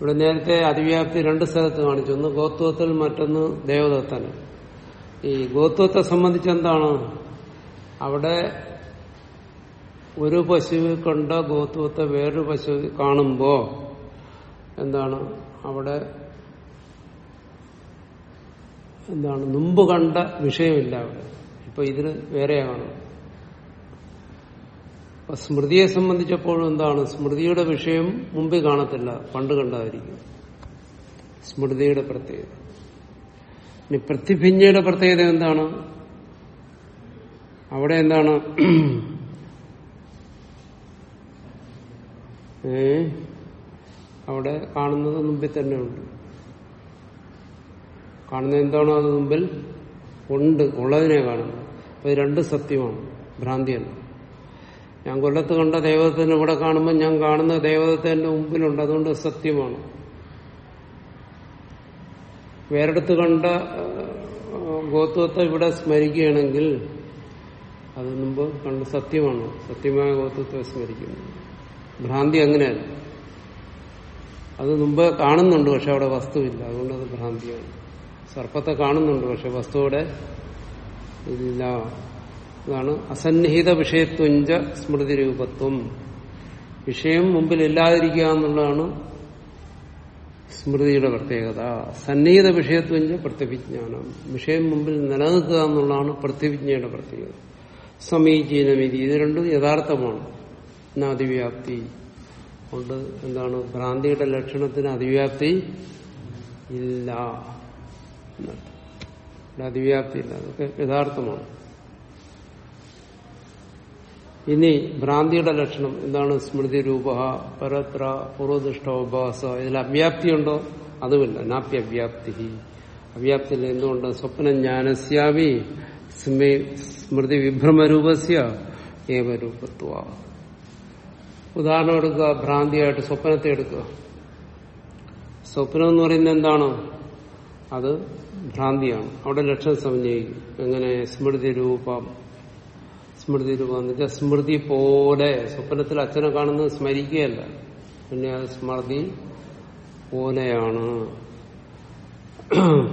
ഇവിടെ നേരത്തെ അതിവ്യാപ്തി രണ്ട് സ്ഥലത്ത് കാണിച്ചു. ഒന്ന് ഗോത്വത്തിൽ മറ്റൊന്ന് ദേവദത്തന് ഈ ഗോത്വത്തെ സംബന്ധിച്ച് എന്താണ്? അവിടെ ഒരു പശു കണ്ട ഗോത്വത്തെ വേറൊരു പശു കാണുമ്പോ എന്താണ്? അവിടെ എന്താണ് മുമ്പ് കണ്ട വിഷയമില്ല അവിടെ. ഇപ്പൊ ഇതിന് വേറെയാണ്. അപ്പൊ സ്മൃതിയെ സംബന്ധിച്ചപ്പോഴും എന്താണ് സ്മൃതിയുടെ വിഷയം മുമ്പിൽ കാണത്തില്ല പണ്ട് കണ്ടതായിരിക്കും. സ്മൃതിയുടെ പ്രത്യേകത. ഇനി പ്രതിഭിഞ്ഞയുടെ പ്രത്യേകത എന്താണ്? അവിടെ എന്താണ്? ഏ? അവിടെ കാണുന്നത് മുമ്പിൽ തന്നെ ഉണ്ട്. കാണുന്ന എന്താണോ അത് മുമ്പിൽ? ഉണ്ട് ഉള്ളതിനെ കാണുന്നത് അപ്പൊ രണ്ട് സത്യമാണ് ഭ്രാന്തിയല്ല ഞാൻ കൊല്ലത്ത് കണ്ട ദൈവത്തിന് ഇവിടെ കാണുമ്പോൾ ഞാൻ കാണുന്ന ദൈവത്തെ എന്റെ മുമ്പിലുണ്ട് അതുകൊണ്ട് സത്യമാണ്. വേറെടുത്ത് കണ്ട ഗോത്വത്തെ ഇവിടെ സ്മരിക്കുകയാണെങ്കിൽ അത് മുമ്പ് കണ്ട് സത്യമാണ്. സത്യമായ ഗോത്വത്തെ സ്മരിക്കുന്നു. ഭ്രാന്തി അങ്ങനെയല്ല. അത് മുമ്പ് കാണുന്നുണ്ട് പക്ഷെ അവിടെ വസ്തുവില്ല. അതുകൊണ്ട് അത് ഭ്രാന്തിയാണ്. സർപ്പത്തെ കാണുന്നുണ്ട് പക്ഷെ വസ്തുവിടെ ഇല്ല. അതാണ് അസന്നിഹിത വിഷയത്വഞ്ച സ്മൃതി രൂപത്വം വിഷയം മുമ്പിൽ ഇല്ലാതിരിക്കുക എന്നുള്ളതാണ് സ്മൃതിയുടെ പ്രത്യേകത. സന്നിഹിത വിഷയത്വഞ്ച പ്രത്യവിജ്ഞാനം വിഷയം മുമ്പിൽ നിലനിൽക്കുക എന്നുള്ളതാണ് പ്രത്യവിജ്ഞയുടെ പ്രത്യേകത. സമീചീനമിതി. ഇത് രണ്ടും യഥാർത്ഥമാണ്. അതിവ്യാപ്തി കൊണ്ട് എന്താണ് ഭ്രാന്തിയുടെ ലക്ഷണത്തിന് അതിവ്യാപ്തി ഇല്ല. ഇവിടെ അതിവ്യാപ്തി ഇല്ല അതൊക്കെ യഥാർത്ഥമാണ്. ഇനി ഭ്രാന്തിയുടെ ലക്ഷണം എന്താണ്? സ്മൃതി രൂപ പരത്ര പൂർവദിഷ്ടോപാസ ഇതിൽ അവ്യാപ്തിയുണ്ടോ? അതുമില്ല. നാപ്യ അവ്യാപ്തി അവ്യാപ്തിയിൽ എന്തുകൊണ്ട്? സ്വപ്നജ്ഞാനസ്യാവി സ്മൃതി വിഭ്രമരൂപസ്യ ഏവരൂപത്വ. ഉദാഹരണം എടുക്കുക. ഭ്രാന്തിയായിട്ട് സ്വപ്നത്തെ എടുക്കുക. സ്വപ്നം എന്ന് പറയുന്നത് എന്താണ്? അത് ഭ്രാന്തിയാണ്. അവിടെ ലക്ഷണം സമന്വയിക്കും എങ്ങനെ സ്മൃതി രൂപം സ്മൃതി രൂപം എന്ന് വെച്ചാൽ സ്മൃതി പോലെ. സ്വപ്നത്തിൽ അച്ഛനെ കാണുന്നത് സ്മരിക്കുകയല്ല. പിന്നെ അത് സ്മൃതി പോലെയാണ്.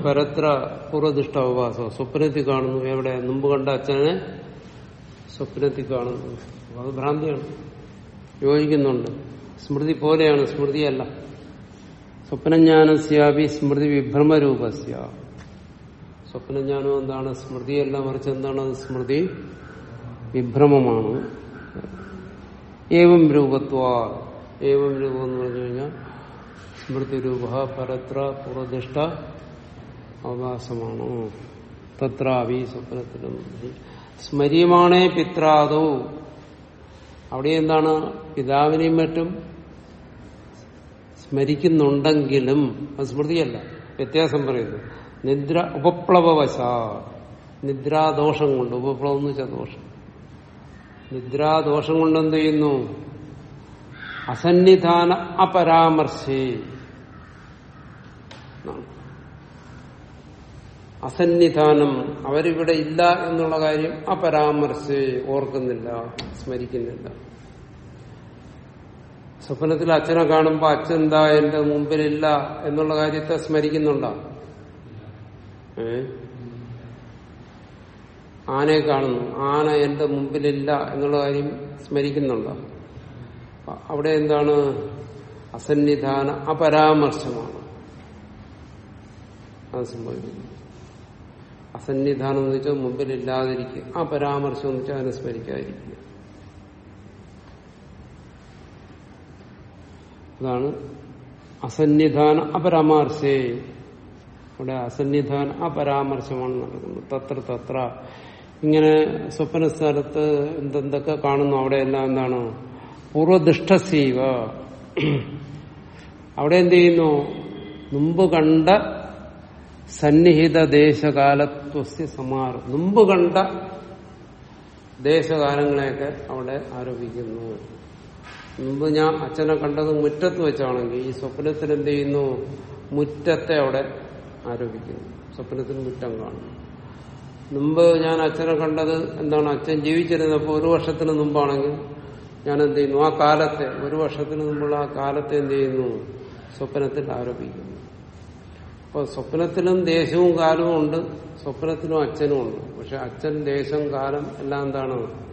പരത്ര പൂർവദിഷ്ട അവകാശം സ്വപ്നത്തിൽ കാണുന്നു. എവിടെ? മുമ്പ് കണ്ട അച്ഛനെ സ്വപ്നത്തിൽ കാണുന്നു. അത് ഭ്രാന്തിയാണ്. യോജിക്കുന്നുണ്ട്. സ്മൃതി പോലെയാണ്. സ്മൃതിയല്ല. സ്വപ്നജ്ഞാനസ്യാപി സ്മൃതി വിഭ്രമരൂപസ്യ. സ്വപ്നജ്ഞാനം എന്താണ്? സ്മൃതി സ്മൃതിയല്ല മറിച്ച് എന്താണ്? സ്മൃതി വിഭ്രമമാണ്. ഏവം രൂപത്വ. ഏവം രൂപം എന്ന് പറഞ്ഞു കഴിഞ്ഞാൽ സ്മൃതി രൂപ പരത്ര പൂർവദിഷ്ട അവകാശമാണ്. തത്രാവി സ്വപ്നത്തിലും സ്മരിയമാണേ പിത്രാദോ. അവിടെ എന്താണ്? പിതാവിനെയും മറ്റും സ്മരിക്കുന്നുണ്ടെങ്കിലും അത് സ്മൃതിയല്ല. വ്യത്യാസം പറയുന്നു. നിദ്ര ഉപപ്ലവവശ. നിദ്രാദോഷം കൊണ്ട്. ഉപപ്ലവം എന്ന് വെച്ചാൽ ദോഷം. നിദ്രാദോഷം കൊണ്ട് എന്ത് ചെയ്യുന്നു? അസന്നിധാന അപരാമർശി. അസന്നിധാനം അവരിവിടെ ഇല്ല എന്നുള്ള കാര്യം അപരാമർശി. ഓർക്കുന്നില്ല. സ്മരിക്കുന്നില്ല. സ്വപ്നത്തിൽ അച്ഛനെ കാണുമ്പോ അച്ഛൻ എന്താ എന്റെ മുമ്പിലില്ല എന്നുള്ള കാര്യത്തെ സ്മരിക്കുന്നുണ്ടോ? ഏ? ആനയെ കാണുന്നു. ആന എന്റെ മുമ്പിലില്ല എന്നുള്ള കാര്യം സ്മരിക്കുന്നുണ്ടോ? അവിടെ എന്താണ്? അസന്നിധാന അപരാമർശമാണ്. അത് സംഭവിക്കുന്നു. അസന്നിധാനം എന്ന് വെച്ചാൽ മുമ്പിലില്ലാതിരിക്കുക. ആ പരാമർശം എന്ന് വെച്ചാൽ അതിനെ സ്മരിക്കാതിരിക്കുക. അതാണ് അസന്നിധാന അപരാമർശേ. ഇവിടെ അസന്നിധാന അപരാമർശമാണ് നടക്കുന്നത്. തത്ര തത്ര. ഇങ്ങനെ സ്വപ്ന സ്ഥലത്ത് എന്തെന്തൊക്കെ കാണുന്നു അവിടെ എല്ലാം എന്താണ്? പൂർവദുഷ്ടസീവ അവിടെ എന്ത് ചെയ്യുന്നു? മുമ്പ് കണ്ട സന്നിഹിത ദേശകാലത്വസ്യ സമാർ മുമ്പ് കണ്ട ദേശകാലങ്ങളെയൊക്കെ അവിടെ ആരോപിക്കുന്നു. മുമ്പ് ഞാൻ അച്ഛനെ കണ്ടത് മുറ്റത്ത് വെച്ചാണെങ്കിൽ ഈ സ്വപ്നത്തിൽ എന്ത് ചെയ്യുന്നു? മുറ്റത്തെ അവിടെ ആരോപിക്കുന്നു. സ്വപ്നത്തിൽ മുറ്റം കാണുന്നു. മുമ്പ് ഞാൻ അച്ഛനെ കണ്ടത് എന്താണ്? അച്ഛൻ ജീവിച്ചിരുന്നപ്പോൾ ഒരു വർഷത്തിന് മുമ്പാണെങ്കിൽ ഞാൻ എന്ത് ചെയ്യുന്നു? ആ കാലത്തെ ഒരു വർഷത്തിന് മുമ്പുള്ള ആ കാലത്തെ എന്ത് ചെയ്യുന്നു? സ്വപ്നത്തിൽ ആരോപിക്കുന്നു. അപ്പോൾ സ്വപ്നത്തിലും ദേശവും കാലവും ഉണ്ട് സ്വപ്നത്തിലും അച്ഛനും ഉണ്ട്. പക്ഷെ അച്ഛൻ ദേശം കാലം എല്ലാം എന്താണ്?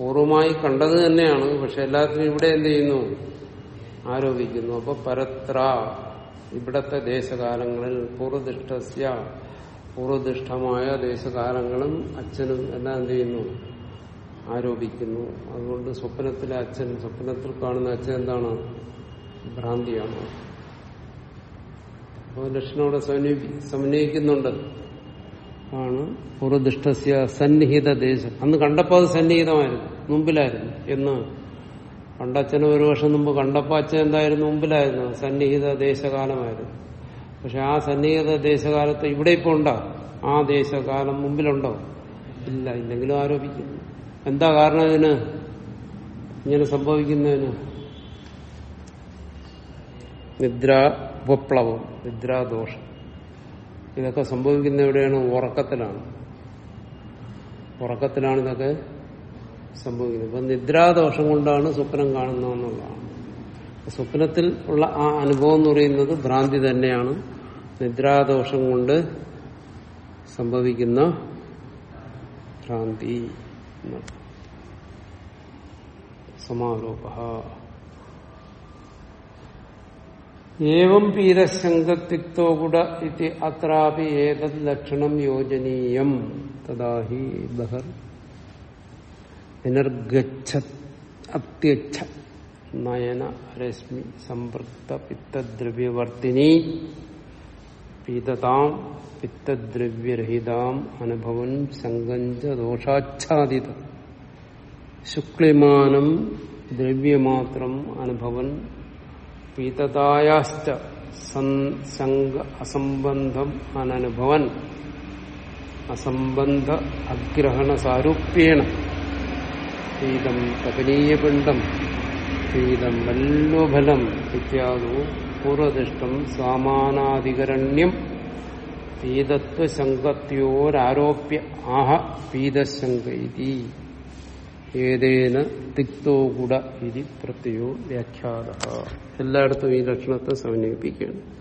പൂർവമായി കണ്ടത് തന്നെയാണ്. പക്ഷെ എല്ലാത്തിനും ഇവിടെ എന്ത് ചെയ്യുന്നു? ആരോപിക്കുന്നു. അപ്പൊ പരത്ര ഇവിടത്തെ ദേശകാലങ്ങളിൽ പൂർവദിഷ്ടസ്യ പൂർവദിഷ്ടമായ ദേശകാലങ്ങളും അച്ഛനും എല്ലാം എന്ത് ചെയ്യുന്നു? ആരോപിക്കുന്നു. അതുകൊണ്ട് സ്വപ്നത്തിലെ അച്ഛൻ സ്വപ്നത്തിൽ കാണുന്ന അച്ഛൻ എന്താണ്? ഭ്രാന്തിയാണ്. അപ്പോൾ ലക്ഷ്മണോട് സമന്വയിക്കുന്നുണ്ട്. ആണ് പൂർവദിഷ്ടസ്യ സന്നിഹിത ദേശം. അന്ന് കണ്ടപ്പോൾ അത് സന്നിഹിതമായിരുന്നു. മുമ്പിലായിരുന്നു. എന്ന് പണ്ടച്ഛനെ ഒരു വർഷം മുമ്പ് കണ്ടപ്പോ അച്ഛൻ എന്തായിരുന്നു? മുമ്പിലായിരുന്നു. സന്നിഹിത ദേശകാലമായിരുന്നു. പക്ഷെ ആ സന്നിഹിത ദേശകാലത്ത് ഇവിടെ ഇപ്പോൾ ഉണ്ടോ? ആ ദേശകാലം മുമ്പിലുണ്ടോ? ഇല്ല. ഇല്ലെങ്കിലും ആരോപിക്കുന്നു എന്താ കാരണം ഇതിന്? ഇങ്ങനെ സംഭവിക്കുന്നതിന്? നിദ്രാ ഉപപ്ലവം നിദ്രാദോഷം. ഇതൊക്കെ സംഭവിക്കുന്ന എവിടെയാണ്? ഉറക്കത്തിലാണ്. ഉറക്കത്തിലാണ് ഇതൊക്കെ സംഭവിക്കുന്നത്. ഇപ്പൊ നിദ്രാദോഷം കൊണ്ടാണ് സ്വപ്നം കാണുന്നതെന്നുള്ളതാണ്. സ്വപ്നത്തിൽ ഉള്ള ആ അനുഭവം എന്ന് പറയുന്നത് ഭ്രാന്തി തന്നെയാണ്. നിദ്രാദോഷം കൊണ്ട് സംഭവിക്കുന്ന ഭ്രാന്തി. സമാരോപ ഏവം പീരശങ്കത്തിക്തോ കൂട ഇത് അത്രാപി ഏതത് ലക്ഷണം യോജനീയം. തഥാഹി ബഹർ. വിനർഗച്ഛ അത്യച്ഛ നയന രശ്മി സമ്പൃക്ത പിത്തദ്രവ്യവർത്തിനി പീതതാം പിത്തദ്രവ്യരഹിതാം അനുഭവൻ സങ്കഞ്ച ദോഷാച്ഛാദിത ശുക്ലിമാനം ദ്രവ്യമാത്രം അനുഭവൻ പീതതായാശ്ച സംഘ അസംബന്ധം അനനുഭവൻ അസംബന്ധ അഗ്രഹണ സാരൂപ്യേണ പീതം കപനീയപിണ്ഡം പീതം വല്ലോഫലം ഇത്യാദോ പൂർവദിഷ്ടം സാമാനാധികരണ്യം. പീതത്വശങ്കത്യോരാരോപ്യ ആഹ പീതശങ്ക ഇതി ഏതേന തിക്തോ കൂട ഇതി പ്രത്യോ വ്യാഖ്യാത. എല്ലായിടത്തും ഈ ലക്ഷണത്തെ സമന്വയിപ്പിക്കുകയാണ്.